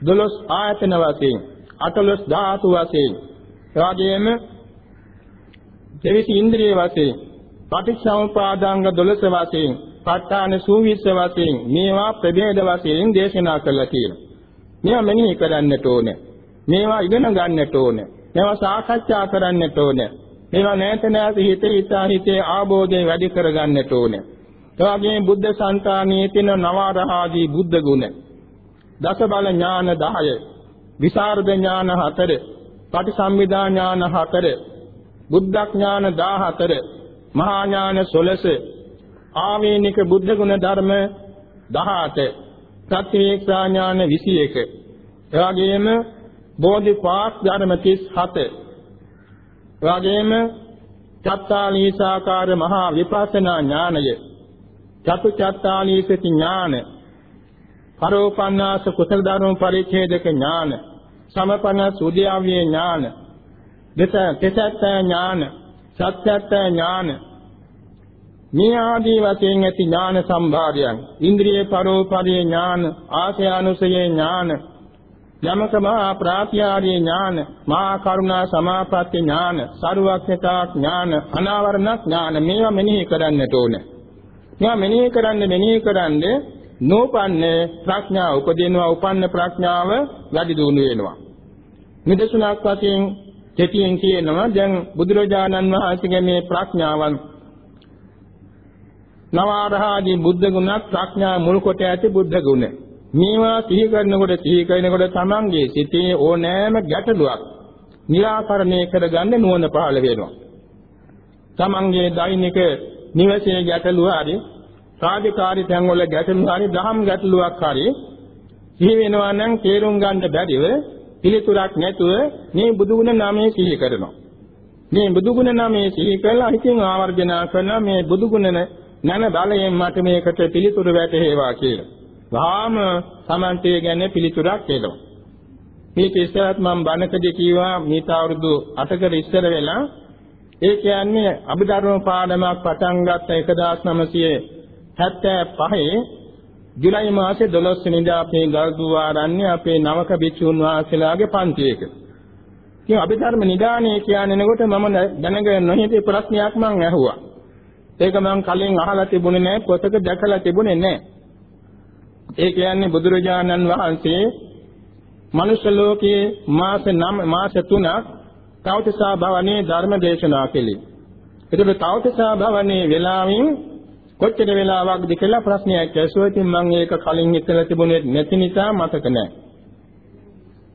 [SPEAKER 1] දොළොස් ආයතන වශයෙන්, අටලොස් ධාතු වශයෙන්, එවාගෙම දෙවිසි ඉන්ද්‍රිය වශයෙන්, පටිච්චසමුපාදාංග දොළොස් වශයෙන් ප ဋ ාණ සූවිස්ස වශයෙන් මේවා ප්‍රභේද වශයෙන් දේශනා කළා කියලා. මේවා මෙනෙහි කරන්නට ඕනේ. මේවා ඉගෙන ගන්නට ඕනේ. මේවා සාකච්ඡා කරන්නට ඕනේ. මේවා නැත නැති හිත හිතා හිතේ ආબોධය වැඩි කරගන්නට ඕනේ. ඒ වගේම බුද්ධ සංතානයේ තියෙන නවරහාදී බුද්ධ ගුණ. දස බල ඥාන 10, විසරද ඥාන 4, පටිසම්භිදා ඥාන 4, බුද්ධ ඥාන 14, මහා ඥාන 16 ආවේනික බුද්ධ ගුණ ධර්ම 18 ප්‍රත්‍යක්ෂා ඥාන 21 එවාගෙම බෝධිපාක් ධර්ම 37 එවාගෙම චත්තාලීසාකාර මහා විපස්සනා ඥානය. චතු චත්තාලීසති ඥාන. පරෝපන්නාස කුසල ධර්ම පරිච්ඡේදක ඥාන සමපන සුද්ධියව්‍ය ඥාන දෙත තෙසත් ඥාන සත්‍යත් ඥාන මේ ආදී වශයෙන් ඇති ඥාන සම්භාරයන් ඉන්ද්‍රිය පරෝපරිය ඥාන ආසයානුසයේ ඥාන යමක මහා ප්‍රාත්‍යාරී ඥාන මහා කරුණා සමාපatti ඥාන සරුවක්ඥතා ඥාන අනාවරණ ඥාන මේවා මෙනෙහි කරන්නට ඕන. මේවා මෙනෙහි කරන්න මෙනෙහි කරන්න නෝපන්නේ ප්‍රඥාව උපදිනවා උපන්න ප්‍රඥාව වැඩි දියුණු වෙනවා නිදසුනක් වශයෙන් කෙටියෙන් කියනවා දැන් බුදුරජාණන් වහන්සේගේ මේ ප්‍රඥාවන් නවාරහාදී බුද්ධ ගුණත් ප්‍රඥා මුල් කොට ඇති බුද්ධ ගුණ. මේවා සිහි කරනකොට සිහි කරනකොට තමන්ගේ සිතේ ඕනෑම ගැටලුවක් निराකරණය කරගන්න නුවණ පහළ වෙනවා. තමන්ගේ දෛනික නිවසේ ගැටලුව හරි සාධිකාරී තැන්වල ගැටලුව හරි දහම් ගැටලුවක් හරි සිහි වෙනවා නම් තේරුම් ගන්න බැරිව පිළිතුරක් නැතුව මේ බුදුගුණ නාමයේ සිහි කරනවා. මේ බුදුගුණ නාමයේ සිහි කළා හිතින් ආවර්ජනා කරන මේ බුදුගුණ නන බලයෙන් මට මේකට පිළිතුරු වැටහෙවා කියලා. වහාම සමන්තය ගැන පිළිතුරක් එනවා. මේක ඉස්සරත් මම බණකදී කීවා මේත අවුරුදු 8කට ඉස්සර වෙලා ඒ කියන්නේ අභිධර්ම පාඩමක් පටන් ගත්ත 1975 ජුලයි මාසේ 12 වෙනිදා අපේ ගල්දුව ආරණ්‍ය අපේ නවක භික්ෂුන් වහන්සේලාගේ පන්තියක. ඉතින් අභිධර්ම නිදානය කියන්නේ නකොට මම දැනගෙන නොහිටි ප්‍රශ්නයක් මම ඇහුවා. ඒක මම කලින් අහලා තිබුණේ නැහැ පොතක දැකලා තිබුණේ නැහැ. ඒ කියන්නේ බුදුරජාණන් වහන්සේ මනුෂ්‍ය ලෝකයේ මාස 9 මාස 3ක් තවතිසා භවනේ ධර්ම දේශනා කළේ. ඒකට තවතිසා භවනේ වෙලාවින් කොච්චර වෙලාවක්ද කියලා ප්‍රශ්නයක් ඇසුවා. ඉතින් මම ඒක කලින් හිතලා තිබුණේ නැති නිසා මතක නැහැ.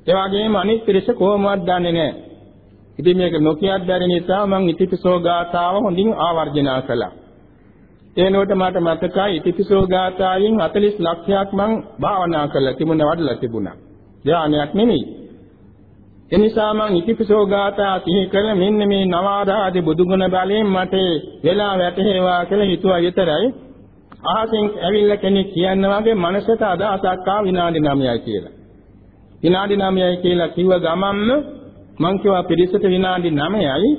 [SPEAKER 1] ඒ වගේම අනිත් පිරිස කොහොමවත් දන්නේ නැහැ. ඉතින් මේක නොකියත් බැරි නිසා මම ඉතිපිසෝ ගාථාව හොඳින් ආවර්ජනා කළා. එනකොට මට මතකයි ඉතිපිසෝ ගාථාවෙන් 40 ලක්ෂයක් මම භාවනා කළා තිබුණ වඩලා තිබුණා. ධානයක් නෙමෙයි. එනිසා මම ඉතිපිසෝ ගාථා තිහි කළ මෙන්න මේ නවාරාදී බුදුගුණ බලයෙන් මට වෙලා වැටහෙවා කියලා හිතුවා විතරයි. අහසින් ඇවිල්ලා කෙනෙක් කියන්න වගේ මනසට අදහසක් ආ විනාඩි 9යි කියලා. විනාඩි 9යි කියලා කිව්ව ගමන්ම මං කිව්වා පිරිසට විනාඩි 9යි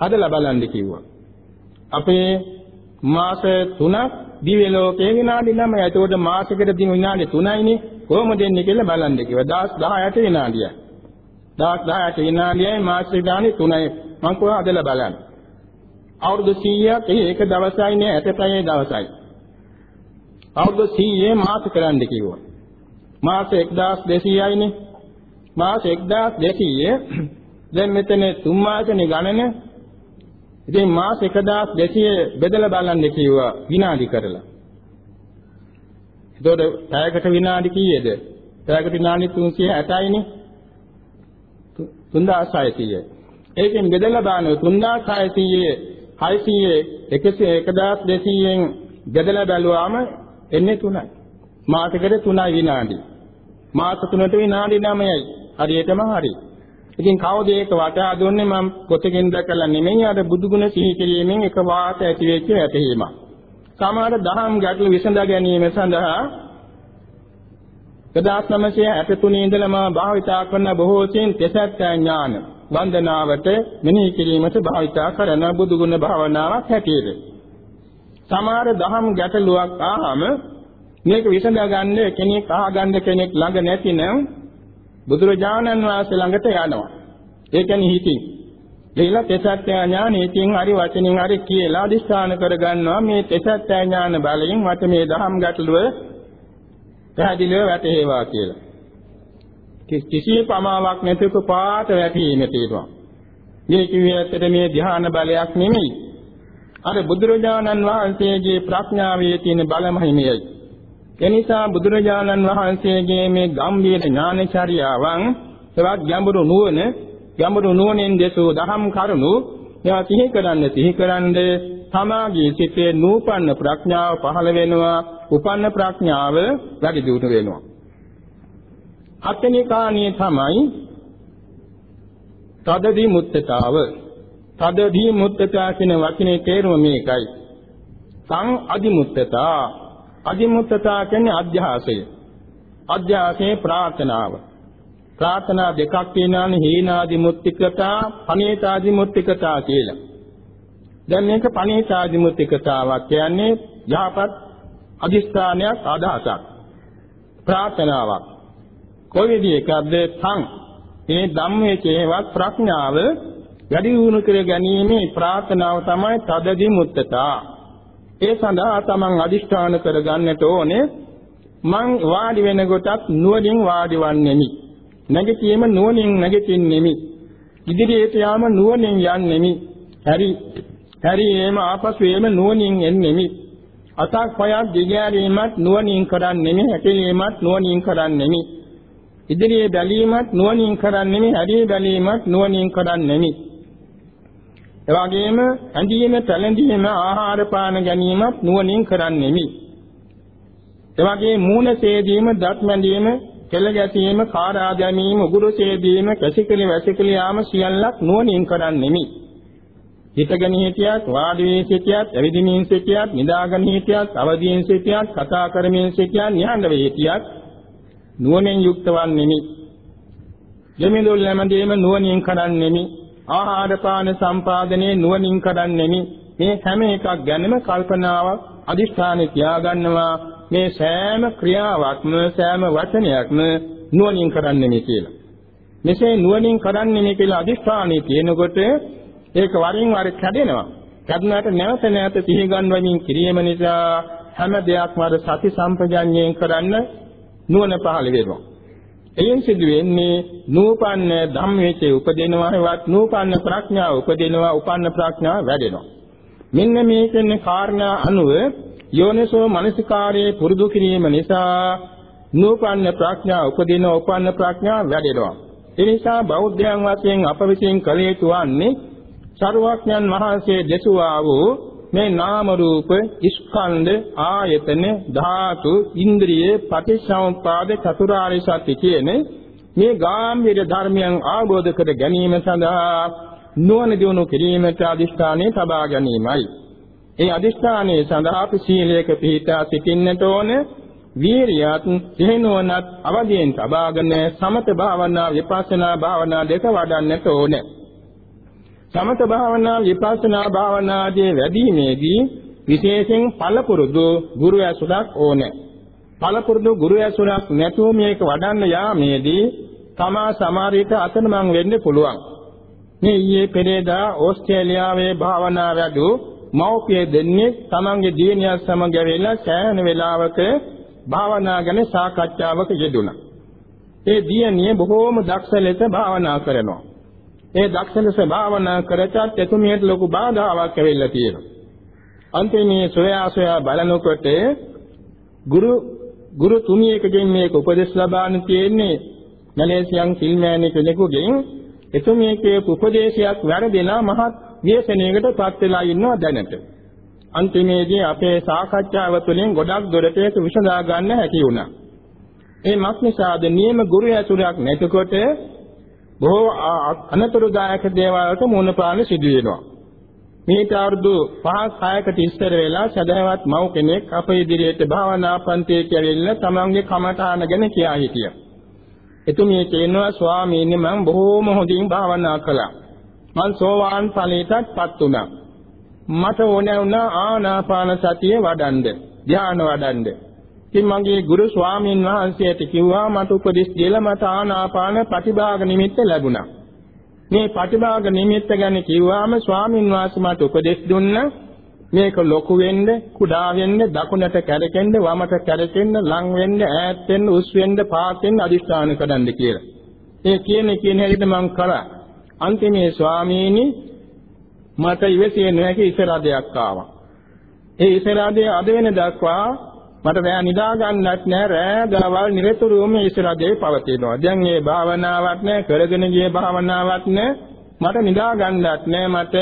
[SPEAKER 1] හදලා බලන්න කිව්වා. අපේ මාස 3ක් දිව්‍ය ලෝකේ විනාඩි 9යි. ඒකෝට මාසෙකට දින විනාඩි 3යිනේ. කොහොමද දෙන්නේ කියලා බලන්න කිව්වා. 10 10ට විනාඩියයි. 10 10ට විනාඩියයි මාසෙ ගානේ 3යි. මං කොහොමද හදලා බලන්න. අවුරුදු 100ක් එහි එක දවසයි නේ 60 දවසයි. අවුරුදු 100 මාස කරන්න කිව්වා. මාස 1200යිනේ. මාස 1200 දැන් මෙතන තුන් මාසෙනේ ගණන. ඉතින් මාස 1200 බෙදලා බලන්න කිව්වා විනාඩි කරලා. එතකොට පැයකට විනාඩි කීයද? පැයකට විනාඩි 360යිනේ. 3600. ඒකෙන් බෙදලා බලනවා 3600 600 1200න් බෙදලා බැලුවාම එන්නේ 3යි. මාසෙකට 3යි විනාඩි. මාස 3ට විනාඩි 9යි. හරියටම හරි. ඉතින් කවුද ඒක වටහා දුන්නේ මම පොතකින් දැකලා නෙමෙයි අර බුදුගුණ සිහි කිරීමෙන් එක වාත ඇති වෙච්ච වැටහීමක්. සමහර දහම් ගැටළු විසඳා ගැනීම සඳහා 1963 ඉඳලම භාවිතා කරන බොහෝ සෙයින් තෙසත් ඥාන වන්දනාවට මෙනෙහි කිරීමට භාවිතා කරන බුදුගුණ භාවනාවක් හැටියට. සමහර දහම් ගැටලුවක් ආවම මේක විසඳා ගන්න කෙනෙක් අහගන්න කෙනෙක් ළඟ නැතිනම් බුදුරජාණන් වහන්සේ ළඟට යනවා. ඒ කියන්නේ හිතින්. ගිහිලා තෙසත්ත්‍ය ඥානෙකින් හරි වචනින් හරි කියලා අදිස්ථාන කරගන්නවා මේ තෙසත්ත්‍ය ඥාන බලයෙන් මට මේ දහම් ගැටලුව පැහැදිලිව වැටහෙවා කියලා. කිසි පමාවක් නැතිව පාට වැටීම තියෙනවා. මේ කිව්වේ ඇත්තට මේ ධ්‍යාන බලයක් නෙමෙයි. අර බුදුරජාණන් වහන්සේගේ ප්‍රඥාවේ තියෙන බලමහිමයයි. එනිසා බුදුරජාණන් වහන්සේගේ මේ ගම්බීර ඥානචර්යාවන් එවත් ගැඹුරු නුවණ ගැඹුරු නුවණෙන් දෙසූ දහම් කරුණු මේවා සිහි කරන්න සිහි කරන්න තමාගේ සිතේ නූපන්න ප්‍රඥාව පහළ වෙනවා උපන්න ප්‍රඥාව වැඩි දියුණු වෙනවා. හත්වෙනි කාණිය තමයි තදදී මුත්තතාව. තදදී මුත්තතා කියන වචනේ තේරුම මේකයි. සං අදිමුත්තතා. අදිමුත්තතා කියන්නේ අධ්‍යාසය. අධ්‍යාසයේ ප්‍රාර්ථනාව. ප්‍රාර්ථනා දෙකක් තියෙනවානේ. හීනාදි මුත්තිකතා පනේතාදි මුත්තිකතා කියලා. දැන් මේක පනේතාදි මුත්තිකතාවක් කියන්නේ යහපත් අදිස්ථානයක් අදහසක්. ප්‍රාර්ථනාවක්. කොයි විදිහකද තං මේ ධම්මයේ චේවත් ප්‍රඥාව වැඩි වුණු කර ගැනීමේ ප්‍රාර්ථනාව තමයි තදදි මුත්තතා. ඒ සඳහා තමන් අදිෂ්ඨාන කරගන්නට ඕනේ මං වාඩි වෙන කොටත් නුවණින් වාඩි වන්නෙමි. නැගිටීම නුවණින් නැගිටින්නෙමි. ඉදිරියට යාම නුවණින් යන්නෙමි. හැරි හැරියේම ආපසු එම නුවණින් එන්නෙමි. අතක් පයක් දිගෑරීමත් නුවණින් කරන්නෙමි. හැකලීමත් නුවණින් කරන්නෙමි. ඉදිරියේ බැලීමත් නුවණින් කරන්නෙමි. හැරී බැලීමත් නුවණින් කරන්නෙමි. එවාගෙම ඇඳීම, පැළඳීම, ආහාර පාන ගැනීමත් නුවණින් කරන්නෙමි. එවාගේ මූණ සේදීම, දත් මැදීම, කෙල ගැසීම, කාරා ගැනීම, උගුරු සේදීම, කැසිකලි වැසිකලි යාම සියල්ලක් නුවණින් කරන්නෙමි. හිතගෙන හිටියත්, වාඩි වී සිටියත්, ඇවිදිමින් සිටියත්, නිදාගෙන හිටියත්, අවදියෙන් සිටියත්, කතා කරමින් සිටියත්, නිහඬ වේ හිටියත් නුවණින් යුක්ත වන්නෙමි. දෙමිදුල් නැමදීම නුවණින් කරන්නෙමි. ආහාර පාන සම්පාදනයේ නුවණින් කරන්නෙමි. මේ හැම එකක් ගැනම කල්පනාවක් අදිෂ්ඨානෙ තියාගන්නවා මේ සෑම ක්‍රියාවක්ම සෑම වචනයක්ම නුවණින් කරන්නෙමි කියලා. මෙසේ නුවණින් කරන්නෙමි කියලා අදිෂ්ඨානෙ තියෙනකොට ඒක වරින් වර කැඩෙනවා. කැඩුණාට නැවත නැවත සිහි ගන්වමින් කිරීම නිසා හැම දෙයක්ම අර සති සම්පජඤ්ඤයෙන් කරන්න නුවණ පහළ වෙනවා. එයින් සිදු වෙන්නේ නූපන්න ධම්මයේ උපදිනවාවත් නූපන්න ප්‍රඥාව උපදිනවා උපන්න ප්‍රඥාව වැඩෙනවා. මෙන්න මේ කියන්නේ කාරණා අනුව යෝනිසෝ මනසිකාරයේ පුරුදු කිරීම නිසා නූපන්න ප්‍රඥාව උපදින උපන්න ප්‍රඥාව වැඩෙනවා. ඒ නිසා බෞද්ධයන් වශයෙන් අප විසින් කළ යුතු වන්නේ සරුවක්ඥන් වහන්සේ දෙසුවා වූ මේ නාම රූප ස්කන්ධ ආයතන ධාතු ඉන්ද්‍රිය පටිච්චසමුප්පාද චතුරාර්ය සත්‍ය කියන මේ ගාම්භීර ධර්මයන් ආબોධ කර ගැනීම සඳහා නුවණ දිනු කිරීමට අදිෂ්ඨානය තබා ගැනීමයි. ඒ අදිෂ්ඨානයේ සඳහා අපි සීලයක පිහිටා සිටින්නට ඕන වීරියත් සිහිනුවණත් අවදියෙන් තබාගෙන සමත භාවනා විපස්සනා භාවනා දෙක වඩන්නට ඕනේ. සමත භාවනා විපස්සනා භාවනාදී වැඩිීමේදී විශේෂයෙන් පළපුරුදු ගුරු ඇසුරක් ඕනේ. පළපුරුදු ගුරු ඇසුරක් නැතුව මේක වඩන්න යාමේදී තමා සමහරවිට අතනමං වෙන්න පුළුවන්. මේ ඊයේ පෙරේදා ඕස්ට්‍රේලියාවේ භාවනා වැඩු මව්පිය දෙන්නේ තමන්ගේ දියණිය සමග ඇවිල්ලා සෑහෙන වෙලාවක භාවනා ගැන සාකච්ඡාවක යෙදුණා. ඒ දියණිය බොහෝම දක්ෂ ලෙස භාවනා කරනවා. ඒ දක්ෂ ලෙස භාවනා කරතත් එතුමියට ලොකු බාධාවක් ඇවිල්ලා තියෙනවා. අන්තිමේ සොයා සොයා බලනකොට ගුරු ගුරු තුමියකගෙන් මේක උපදෙස් ලබාන තියෙන්නේ මැලේසියන් ෆිල්මෑනි කෙනෙකුගෙන් එතුමියගේ උපදේශයක් වැරදිලා මහත් ව්‍යසනයකට පත් වෙලා ඉන්නවා දැනට. අන්තිමේදී අපේ සාකච්ඡාව තුළින් ගොඩක් දොරට ඒක විසඳා ගන්න හැකි වුණා. ඒ මක්නිසාද නියම ගුරු ඇසුරක් නැතිකොට බොහෝ අනතුරුදායක දේවල්වලට මුහුණ පාන්න සිදු වෙනවා. මේට අවුරුදු 5ක් 6කට ඉස්සර වෙලා සදහවත් මව් කෙනෙක් අප ඉදිරියට භාවනා පන්තියේ කියලා තමන්ගේ කමඨාන ගැන කියා හිටියා. එතුමිය කියනවා ස්වාමීනි මම බොහෝම හොඳින් භාවනා කළා. මං සෝවාන් ඵලයටත්පත් වුණා. මට ඕන වුණා ආනාපාන සතිය වඩන්න, ධ්‍යාන වඩන්න. ඉතින් මගේ ගුරු ස්වාමීන් වහන්සේට කිව්වා මට උපදෙස් දීලා මට ආනාපාන ප්‍රතිභාග නිමිත්ත ලැබුණා. මේ ප්‍රතිභාග නිමිත්ත ගැන කිව්වාම ස්වාමීන් වහන්සේ මට උපදෙස් දුන්නා මේක ලොකු වෙන්න, කුඩා වෙන්න, දකුණට කැරකෙන්න, වමට කැරකෙන්න, ලං වෙන්න, ඈත් වෙන්න, උස් වෙන්න, පාත් වෙන්න අදිස්ථාන කරන්න කියලා. ඒ කියන්නේ කියන හැටියට මම කරා. අන්තිමේ ස්වාමීනි මට ඉවසිය නොහැකි ඉසරදයක් ආවා. ඒ ඉසරදේ අද වෙන දක්වා මට රෑ නිදා ගන්නත් නෑ රෑ දවල් නිරතුරුවම ඉස්සරදේ පවතිනවා. දැන් මේ භාවනාවක් නෑ කරගෙන ගිය භාවනාවක් නෑ මට නිදා ගන්නත් නෑ මට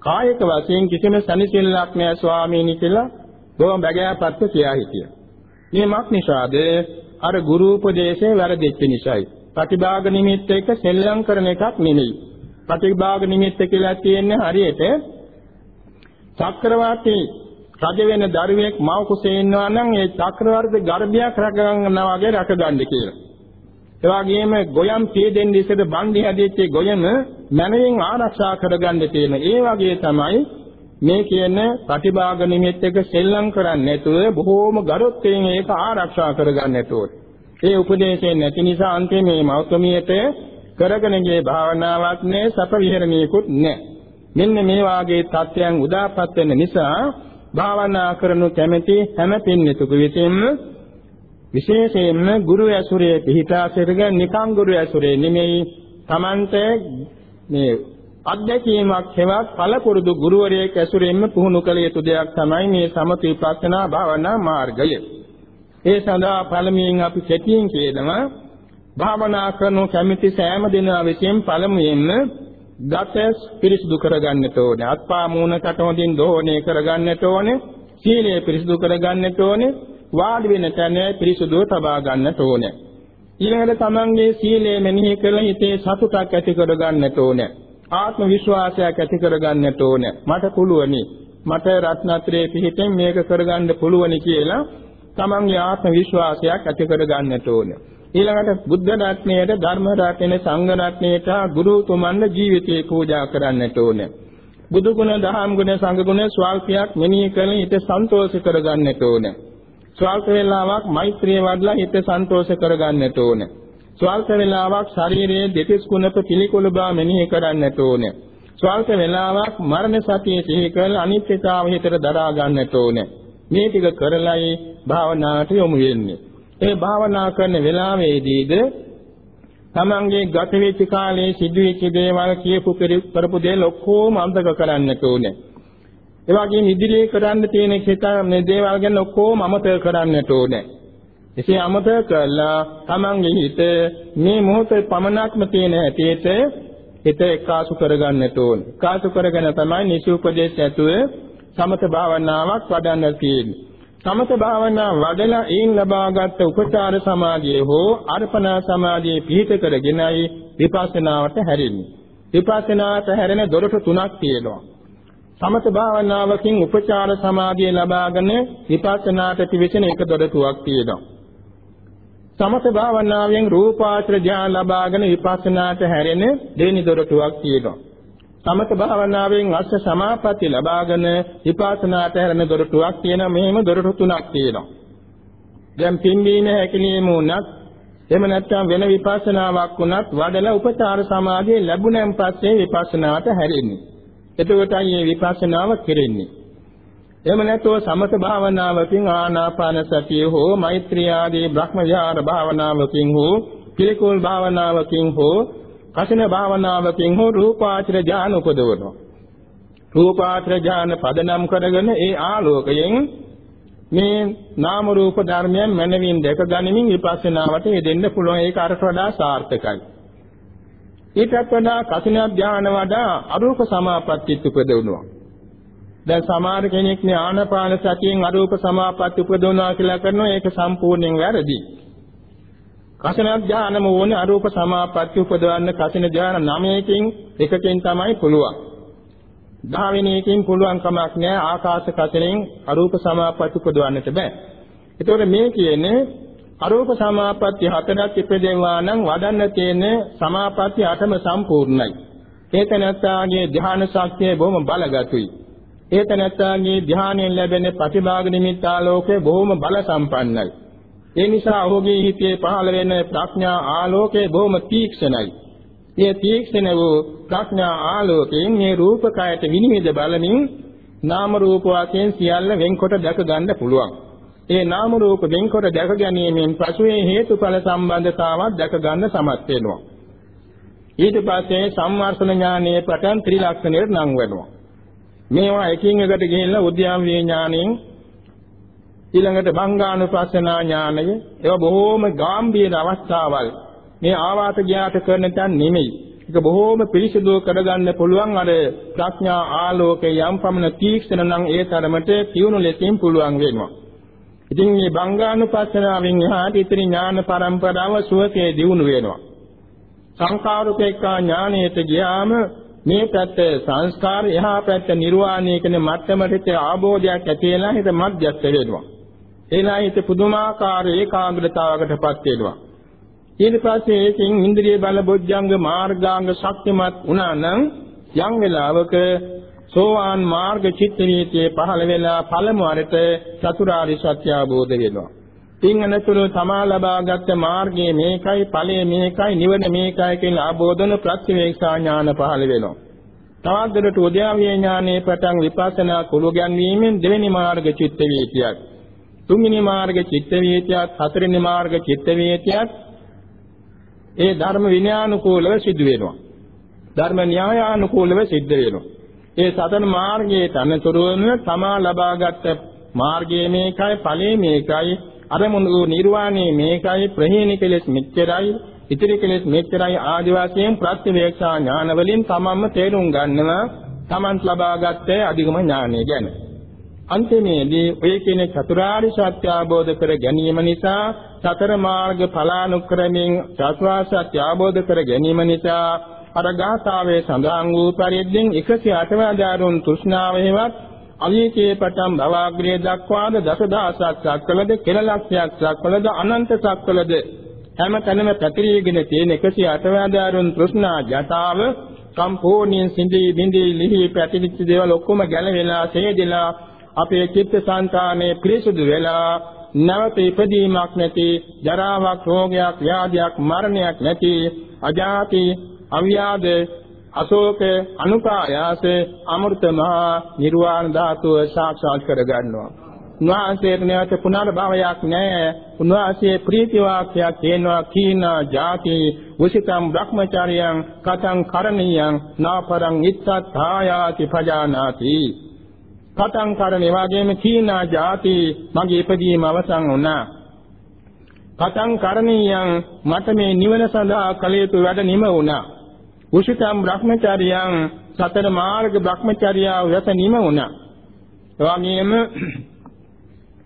[SPEAKER 1] කායික වශයෙන් කිසිම සනිසිල්ලක් නෑ ස්වාමීනි කියලා බොහොම බගෑපත්ව කියා හිටියා. මේ මක් නිසාද අර ගුරු උපදේශය වැරදිච්ච නිසායි. ප්‍රතිභාග නිමිත්ත එක සෙල්ලම් කරන එකක් නෙමෙයි. ප්‍රතිභාග නිමිත්ත කියලා කියන්නේ හරියට චක්‍රවර්ති රජ වෙන දරුවෙක් මව කුසේ ඉන්නවා නම් ඒ චක්‍රවර්ති ගර්භයක් රැකගන්නවා වගේ රැකගන්න කියලා. ඒ වගේම ගොයම් පියදෙන්න ඉස්සෙද බන්දි හැදෙච්ච ගොයම මනමින් ආරක්ෂා කරගන්න තියෙන. ඒ වගේ තමයි මේ කියන ප්‍රතිභාග නිමිත්තක සෙල්ලම් කරන්නේ නැතුව බොහෝම ගරුත්වයෙන් ඒක ආරක්ෂා කරගන්න ඕනේ. ඒ උපදේශයෙන් නැති නිසා අන්තිමේ මෞතමියට කරගෙන ගියේ භාවනාවක් නෑ සප විහෙරණියකුත් නෑ. මෙන්න මේ වාගේ තත්යන් උදාපත් වෙන නිසා භාවනා කරනු කැමැති හැම පින්නෙකුක විසින්ම විශේෂයෙන්ම ගුරු ඇසුරේ පිහිටා සිටගෙන නිකං ගුරු ඇසුරේ නෙමෙයි Tamante මේ අධ්‍යක්ීමක් හෙවත් පළපුරුදු ගුරුවරයෙක් ඇසුරෙන්ම පුහුණු කළ යුතු දෙයක් තමයි මේ සමථ විපස්සනා භාවනා මාර්ගය. ඒ සඳහා පළමුවෙන් අපි කෙටියෙන් කියනවා භාවනා කරනු කැමැති සෑම දිනම විසින් පළමුවෙන්ම ගතස් පිරිසිදු කරගන්නට ඕනේ. අත්පා මූණ කට හොඳින් දෝහණය කරගන්නට ඕනේ. සීලය පිරිසිදු කරගන්නට ඕනේ. වාඩි වෙන තැන පිරිසිදුව තබා ගන්නට ඕනේ. ඊළඟට තමන්ගේ සීලය මෙනෙහි කරලා හිතේ සතුටක් ඇති කරගන්නට ඕනේ. ආත්ම විශ්වාසයක් ඇති කරගන්නට ඕනේ. මට පුළුවනි. මට රත්නත්‍රයේ පිහිටෙන් මේක කරගන්න පුළුවනි කියලා තමන්ගේ ආත්ම විශ්වාසයක් ඇති කරගන්නට ඕනේ. ඊළඟට බුද්ධ රත්නයට ධර්ම රත්නයට සංඝ රත්නයට ගුරුතුමන්ගේ ජීවිතේ පූජා කරන්නට ඕනේ. බුදු ගුණ දහම් ගුණ සංඝ ගුණ ස්වල්පයක් මෙනෙහි කරලා හිත සන්තෝෂ කරගන්නට ඕනේ. ස්වල්ප වේලාවක් මෛත්‍රිය වඩලා හිත සන්තෝෂ කරගන්නට ඕනේ. ස්වල්ප වේලාවක් ශරීරයේ දෙතිස් කුණප පිළිකුල බව මෙනෙහි කරන්නට ඕනේ. ස්වල්ප වේලාවක් මරණ සතිය සිහි කරලා අනිත්‍යතාව හිතට දරා ගන්නට ඕනේ. මේ ටික කරලයි භාවනාවට යොමු වෙන්නේ. ඒ භාවනා කරන වෙලාවේදීද තමන්ගේ ගත වෙච්ච කාලේ සිදුවෙච්ච දේවල් කියපු කරපු දේ ඔක්කොම අමතක කරන්නට ඕනේ. ඒ වගේම ඉදිරියේ කරන්න තියෙන මේ දේවල් ගැන ඔක්කොම අමතක කරන්නට ඕනේ. එසේ අමතක කළා තමන්ගේ හිත මේ මොහොතේ පමණක්ම තියෙන හැටියට හිත එකාසු කරගන්නට ඕනේ. එකාසු කරගෙන තමයි නිසි උපදේශ ඇතුව සමත භාවනාවක් වඩන්න තියෙන්නේ. සමත භාවනා වඩලා ඒන් ලබාගත් උපචාර සමාධිය හෝ අර්පණා සමාධිය පිහිට කරගෙනයි විපස්සනාවට හැරෙන්නේ. විපස්සනාවට හැරෙන දොරටු තුනක් තියෙනවා. සමත භාවනාවකින් උපචාර සමාධිය ලබාගෙන විපස්සනාට පිවිසෙන එක දොරටුවක් තියෙනවා. සමත භාවනාවෙන් රූපාශ්‍ර ධ්‍යාන ලබාගෙන විපස්සනාට හැරෙන දෙවෙනි දොරටුවක් තියෙනවා. සමත භාවනාවෙන් අස්ස සමාපatti ලබාගෙන විපස්සනාට හැරෙන දොරටුවක් තියෙන මෙහෙම දොරටු තුනක් තියෙනවා. දැන් පින්බීම හැකිලිම උනත් එහෙම නැත්නම් වෙන විපස්සනාවක් වුණත් වඩලා උපචාර සමාධිය ලැබුණන් පස්සේ විපස්සනාට හැරෙන්නේ. එතකොටයි මේ විපස්සනාව කෙරෙන්නේ. එහෙම නැත්නම් සමත භාවනාවකින් ආනාපාන සතිය හෝ මෛත්‍රී ආදී බ්‍රහ්ම විහාර භාවනාවකින් හෝ පිළිකුල් භාවනාවකින් හෝ කසින භාවනාවකින් හෝ රූපාචර ඥාන උපදවනවා. රූපාචර ඥාන පදනම් කරගෙන ඒ ආලෝකයෙන් මේ නාම රූප ධර්මයන් මනමින් දැක ගනිමින් විපස්සනාවට යෙදෙන්න පුළුවන් ඒක අරට වඩා සාර්ථකයි. ඊටත් වඩා කසින ඥාන වඩා අරූප සමාපත්තිත් උපදවනවා. දැන් සමහර කෙනෙක් මේ ආනාපාන සතියෙන් අරූප සමාපatti උපදවනවා කියලා කරනවා ඒක සම්පූර්ණයෙන් වැරදි. කසන ඥානම ඕනේ අරූප සමාපatti උපදවන්න කසින ඥාන 9කින් එකකින් තමයි පුළුවන්. 10 වෙනි එකකින් පුළුවන් කමක් නැහැ ආකාශ කසනෙන් අරූප සමාපatti උපදවන්නට බෑ. ඒතකොට මේ කියන්නේ අරූප සමාපatti හතරක් ඉපදෙනවා නම් වඩන්න තියෙන සමාපatti අටම සම්පූර්ණයි. ඒතනත්තාගේ ධ්‍යාන ශක්තිය බොහොම බලගතුයි. ඒතනත්තාගේ ධ්‍යානයෙන් ලැබෙන ප්‍රතිභාග නිමිත්තාලෝකේ බොහොම බල සම්පන්නයි. ඒ නිසා ඔහුගේ හිතේ පහළ වෙන ප්‍රඥා ආලෝකය බොහොම තීක්ෂණයි. මේ තීක්ෂණ වූ ප්‍රඥා ආලෝකයෙන් මේ රූපකයට විනිවිද බලමින් නාම රූප වශයෙන් සියල්ල වෙන්කොට දැක ගන්න පුළුවන්. ඒ නාම රූප වෙන්කොට දැක ගැනීමෙන් පසුවේ හේතුඵල සම්බන්ධතාවක් දැක ගන්න සමත් වෙනවා. ඊට පස්සේ සම්වර්ෂණ ඥානයේ පටන් ත්‍රිලක්ෂණයට නම් වෙනවා. මේවා එකින් එකට ගිහිල්ලා උද්‍යාම ඥානයෙන් ඊළඟට භංගානුපස්සනා ඥානය. ඒවා බොහෝම ගැඹීර අවස්ථාවල්. මේ ආවාත ඥාත කරන තැන් නෙමෙයි. ඒක බොහෝම පිරිසිදු කරගන්න පුළුවන් අර ප්‍රඥා ආලෝකයේ යම් පමණ තීක්ෂණ නම් ඒ තරමට තියුණු ලෙසින් පුළුවන් වෙනවා. ඉතින් මේ භංගානුපස්සනාවෙන් එහාට ඉතිරි ඥාන පරම්පරාව සුවසේ දියුණු වෙනවා. සංකාරුපේක්ඛා ඥානයට ගියාම මේ පැත්ත සංස්කාර එහා පැත්ත නිර්වාණය කියන මට්ටමට ආબોධයක් ඇති වෙලා හිත මධ්‍යස්ත වෙනවා. එලා හිත පුදුමාකාර ඒකාග්‍රතාවකටපත් වෙනවා. ඊට පස්සේ ඒකෙන් ඉන්ද්‍රිය බල බොජ්ජංග මාර්ගාංග ශක්තිමත් වුණා නම් යම් වෙලාවක සෝවාන් මාර්ග චිත්ත වීතියේ පහළ වෙලා පළමු වරට චතුරාර්ය සත්‍ය අවබෝධ වෙනවා. තිංගනතුරු තමා ලබාගත් මාර්ගයේ මේකයි ඵලයේ මේකයි නිවන මේකයි කියන ආબોධන ප්‍රත්‍යවේක්ෂා ඥාන පහළ වෙනවා. තවත් දුරට උද්‍යාවිය ඥානයේ පටන් විපස්සනා කුළු ගැන්වීමෙන් දෙවෙනි මාර්ග චිත්ත වීතියක් තුන්වෙනි මාර්ග චිත්ත වේතියත් හතරවෙනි මාර්ග චිත්ත වේතියත් ඒ ධර්ම විනයානුකූලව සිද්ධ වෙනවා. ධර්ම න්‍යායානුකූලව සිද්ධ වෙනවා. ඒ සතර මාර්ගයේ තනතුරුවම තමා ලබාගත් මාර්ගයේ මේකයි ඵලයේ මේකයි අරමුණු නිර්වාණය මේකයි ප්‍රහේණ කෙලෙස් මෙච්චරයි ඉතිරි කෙලෙස් මෙච්චරයි ආදි වශයෙන් ප්‍රත්‍යවේක්ෂා ඥාන වලින් තමන්ම තේරුම් ගන්නවා තමන්ත් ලබාගත් අධිගම ඥානය ගැන. අන්තිමේදී ඔය කියන චතුරාර්ය සත්‍ය අවබෝධ කර ගැනීම නිසා සතර මාර්ග ඵලානුක්‍රමෙන් චතුරාර්ය සත්‍ය අවබෝධ කර ගැනීම නිසා අර ගාථාවේ සඳහන් වූ පරිද්දෙන් 108 වදාරුන් තෘෂ්ණාව හේවත් අවීකේ පටන් භවග්‍රේ දක්වාද දසදහසක් සක්වලද කෙල ලක්ෂයක් සක්වලද අනන්ත සක්වලද හැමතැනම පැතිරීගෙන තියෙන 108 වැදාරුන් තෘෂ්ණා ජටාව සම්පූර්ණයෙන් සිඳී බිඳී ලිහි පැතිරිච්ච දේවල් ඔක්කොම ගැලවෙලා සේදලා අපේ චිත්තසංතානයේ පිරිසුදු වෙලා නැවත ඉපදීමක් නැති ජරාවක් රෝගයක් ව්‍යාධියක් මරණයක් නැති අජාති අව්‍යාද අශෝක අනුපායාස අමෘත මහා නිර්වාණ ධාතුව සාක්ෂාත් කර ගන්නවා. උන්වහන්සේට නැවත පුනර්භවයක් නැහැ. උන්වහන්සේ ප්‍රීති වාක්‍යයක් කියනවා කීන ජාති වසිතම් බ්‍රහ්මචාරියං කතං කරණීයං නාපරං ඉත්තථායාති පජානාති. කතං කරණේ වගේම කීන ජාති මගේ ඉපදීම අවසන් වුණා. කතං කරණීයං මට මේ නිවන සඳහා කළ යුතු වැඩ නිම වුණා. උෂිතම් බ්‍රහ්මචාරියං සතර මාර්ග බ්‍රහ්මචාරියාව වෙත නිම වුණා. එවාගෙම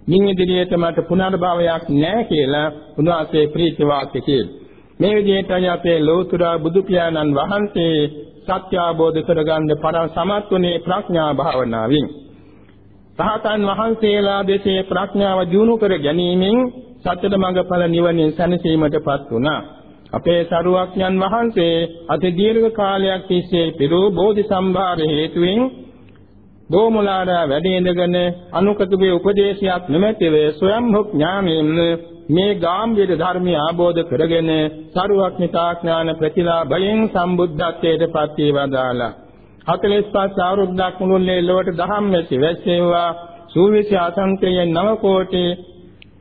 [SPEAKER 1] මින් ඉදිරියට මට පුනර්භවයක් නැහැ කියලා උන්වහන්සේ ප්‍රීති වාක්‍ය කියනවා. මේ විදිහටයි අපේ ලෝතර බුදු පියාණන් වහන්සේ සත්‍ය අවබෝධ කරගන්න පරම සමත්ුනේ ප්‍රඥා භාවනාවෙන්. රහතන් වහන්සේලා දෙසේ ප්‍රඥාව දියුණු කර ගැනීමෙන් සත්‍ය මඟඵල නිවනින් සැනසීමටපත් වුණා. අපේ සරුවක්ඥන් වහන්සේ අති දීර්ඝ කාලයක් තිස්සේ පිරූ බෝධි සම්භාර හේතුවෙන් බෝමුලාරා වැඩ ඉඳගෙන අනුකතුගේ උපදේශයක් නොමැතිව ස්වයං ඥානයෙන් මේ ගාම්භීර ධර්මය ආબોධ කරගෙන සරුවක්ඥතා ඥාන ප්‍රතිලාභයෙන් සම්බුද්ධත්වයට පත් වේවදාලා 45 අවුරුද්දක් මුළුල්ලේ ලොවට දහම් මෙසි වැස්සෙව්වා සූවිසි අසංකේය 9 කෝටි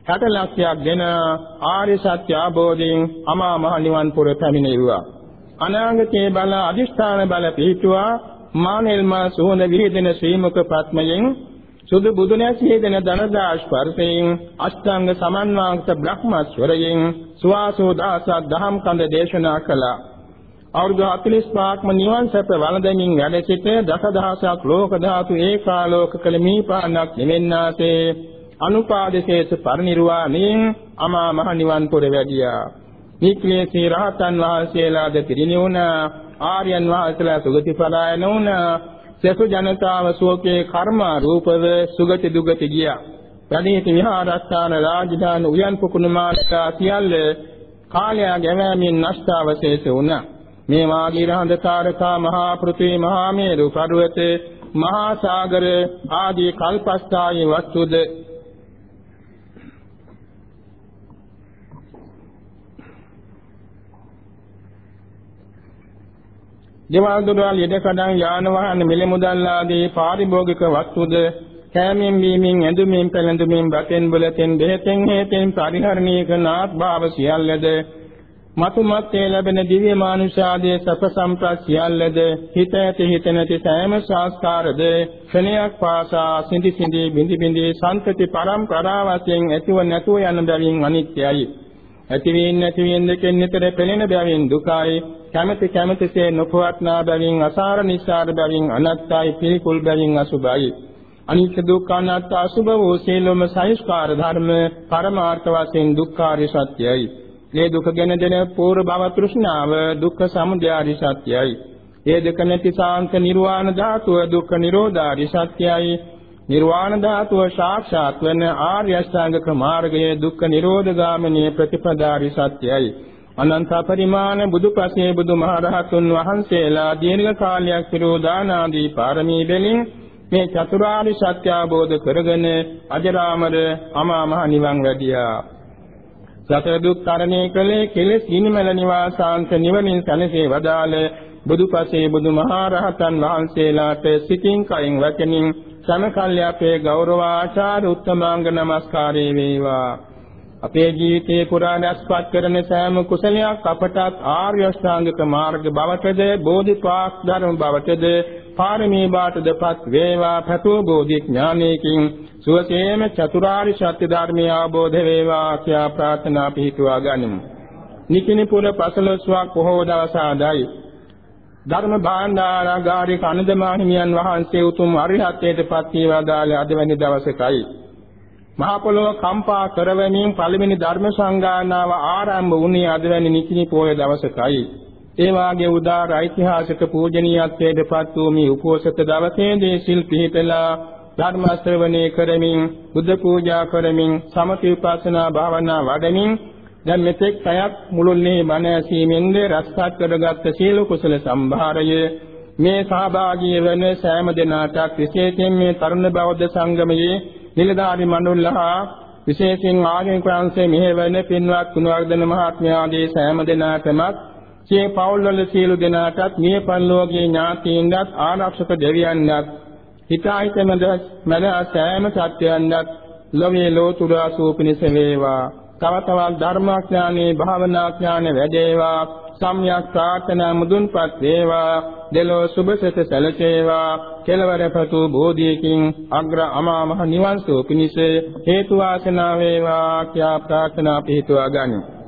[SPEAKER 1] 60 ලක්ෂයක් දෙන ආර්ය සත්‍ය අවබෝධයෙන් අමා මහ නිවන් පුර පැමිණෙව්වා. අනාගතයේ බල අදිෂ්ඨාන බල පිහිටුවා මානෙල්ම සෝන විහිදෙන ශ්‍රීමුක පත්මයෙන් සුදු බුදුනැසියෙදෙන දනදා ස්පර්ශයෙන් අෂ්ටාංග සමන්වාංශ බ්‍රහ්මස්වරයෙන් සුවාසෝ දාසක් දහම් කඳ දේශනා කළා. අවුරුදු 45ක්ම නිවන් සැප වළඳමින් වැඩ සිට දසදහසක් ලෝක ධාතු ඒකාලෝක කළ මීපානක් නිවෙන්නාසේ අනුපාදශේෂ පරිනිර්වාණයෙන් අමා මහ නිවන් පුර වැඩියා. නික්ලේශී රහතන් වහන්සේලාද පිරිනිවුණ ආර්යයන් වහන්සේලා සුගති පදායන වුණ සසු ජනතාව සෝකේ කර්ම රූපව සුගති දුගති ගියා. වැඩිහිටි විහාරස්ථාන රාජධානි උයන් පුකුණු මාර්ගා සියල්ල කාලය ගැවෑමෙන් නෂ්ටාවශේෂ වුණා. මේ වාගී රහඳකාරකා මහා පෘථිවි මහා මේරු පර්වත මහා සාගර ආදී කල්පස්ථායි වස්තුද? දේවල් දොරවල් යෙදකඩම් යාන වාහන මිල මුදල් ආදී පාරිභෝගික වස්තුද? කෑමෙන් බීමෙන් ඇඳුමින් පැළඳුමින් බතෙන් බුලතෙන් බෙහෙතෙන් හේතෙන් පරිහරණය කරන ආත්භාව සියල්ලද? මතුමත්යේ ලැබෙන දිව්‍ය මානුෂාදී සප සම්ප්‍රාප්ත සියල්ලද හිත ඇති හිත නැති සෑම සංස්කාරද ක්ෂණයක් පාසා සිඳි සිඳි බිඳි බිඳි සංතති පරම්පරා වශයෙන් ඇතිව නැතුව යන බැවින් අනිත්‍යයි. ඇති වීම නැති වීම දෙකෙන් නිතර පෙළෙන බැවින් දුකයි. කැමැති කැමැතිසේ නොපවත්නා බැවින් අසාර නිස්සාර බැවින් අනත්තයි පිළිකුල් බැවින් අසුභයි අනිත්‍ය දුක්ඛ අනාත්ම අසුභ වූ සීලොම සංස්කාර ධර්ම පරමාර්ථ වශයෙන් දුක්ඛාරිය සත්‍යයි. මේ දුක ගැන දෙන පූර්ව භව තෘෂ්ණාව දුක්ඛ සමුදයාරි සත්‍යයි ඒ දෙක නැති සාන්ත නිර්වාණ ධාතුව දුක්ඛ නිරෝධාරි සත්‍යයි නිර්වාණ ධාතුව සාක්ෂාත් වන ආර්ය අෂ්ටාංගික මාර්ගයේ දුක්ඛ නිරෝධ ගාමිනී ප්‍රතිපදාරි සත්‍යයි අනන්ත පරිමාණ බුදුපසේ බුදුමහරහතුන් වහන්සේලා දීර්ඝ කාලයක් පිරූ දානාදී පාරමී බැලින් මේ චතුරාර්ය සත්‍ය අවබෝධ කරගෙන අජරාමර අමා මහ නිවන් වැඩියා. සතර දුක් තරණය කළේ කෙලෙස් හිනිමල නිවාසාන්ත නිවනින් සැනසී වදාළ බුදුපසේ බුදුමහරහතන් වහන්සේලාට සිතින් කයින් වචනින් සමකල්ය අපේ ගෞරවාචාර උත්තමාංග නමස්කාරේ වේවා. අපේ ජීවිතේ පුරා දැස්පත් කරන සෑම කුසලයක් අපටත් ආර්ය අෂ්ටාංගික මාර්ග බවටද බෝධිපාක් ධර්ම බවටද පාරමී බාටදපත් වේවා පැතු බෝධි ඥානයකින් සුවසේම චතුරාර්ය සත්‍ය ධර්මය අවබෝධ වේවා කියා ප්‍රාර්ථනා පිහිටුවා ගනිමු. නිකිනිපුර පසළොස්වක් පොහොව දවස ආදයි ධර්ම භාණ්ඩාරාගාරික අනදමාහිමියන් වහන්සේ උතුම් අරිහත්ත්වයට පත් වේවා දාලේ අද වැනි දවසකයි. මහ පොළොව කම්පා කරවමින් පළවෙනි ධර්ම සංගායනාව ආරම්භ වුණේ අද වැනි නිකිනි පොය දවසකයි. ඒ වාගේ උදාර ඓතිහාසික පූජනීයත්වයට පත් වූ මේ උපෝසත දවසේදී සිල් පිහිටලා ධර්ම ශ්‍රවණය කරමින් බුද්ධ පූජා කරමින් සමථ විපස්සනා භාවනා වඩමින් දැන් මෙතෙක් පැයක් මුළුල්ලේ මන ඇසීමෙන්ද රැස්පත් කරගත් සීල කුසල සම්භාරය මේ සහභාගී වන සෑම දෙනාටත් විශේෂයෙන් මේ තරුණ බෞද්ධ සංගමයේ නිලධාරි මණ්ඩලහා විශේෂයෙන් ආගමික ප්‍රංශයේ මෙහෙවන පින්වත් කුණවර්ධන මහත්මයා ආදී සෑම දෙනාටම සිය පවුල්වල සියලු දෙනාටත් මිය පරලෝකීය ඥාතීන්වත් ආරක්ෂක දෙවියන්වත් හිතාහිත මැද සෑම සත්‍යයන්වත් ලෝකේ ලෝතුරා සූපිනිස වේවා. තව තවත් ධර්මාඥානේ භාවනාඥානේ වැඩේවා. සම්‍යක් ප්‍රාර්ථනා මුදුන්පත් වේවා. දෙලෝ සුභසත සැලසේවා. කෙලවරපතු බෝධියකින් අග්‍ර අමා මහ නිවන් සුව පිණිස හේතු වාසනා වේවා. කියා ප්‍රාර්ථනා පිහිටුවා ගනිමු.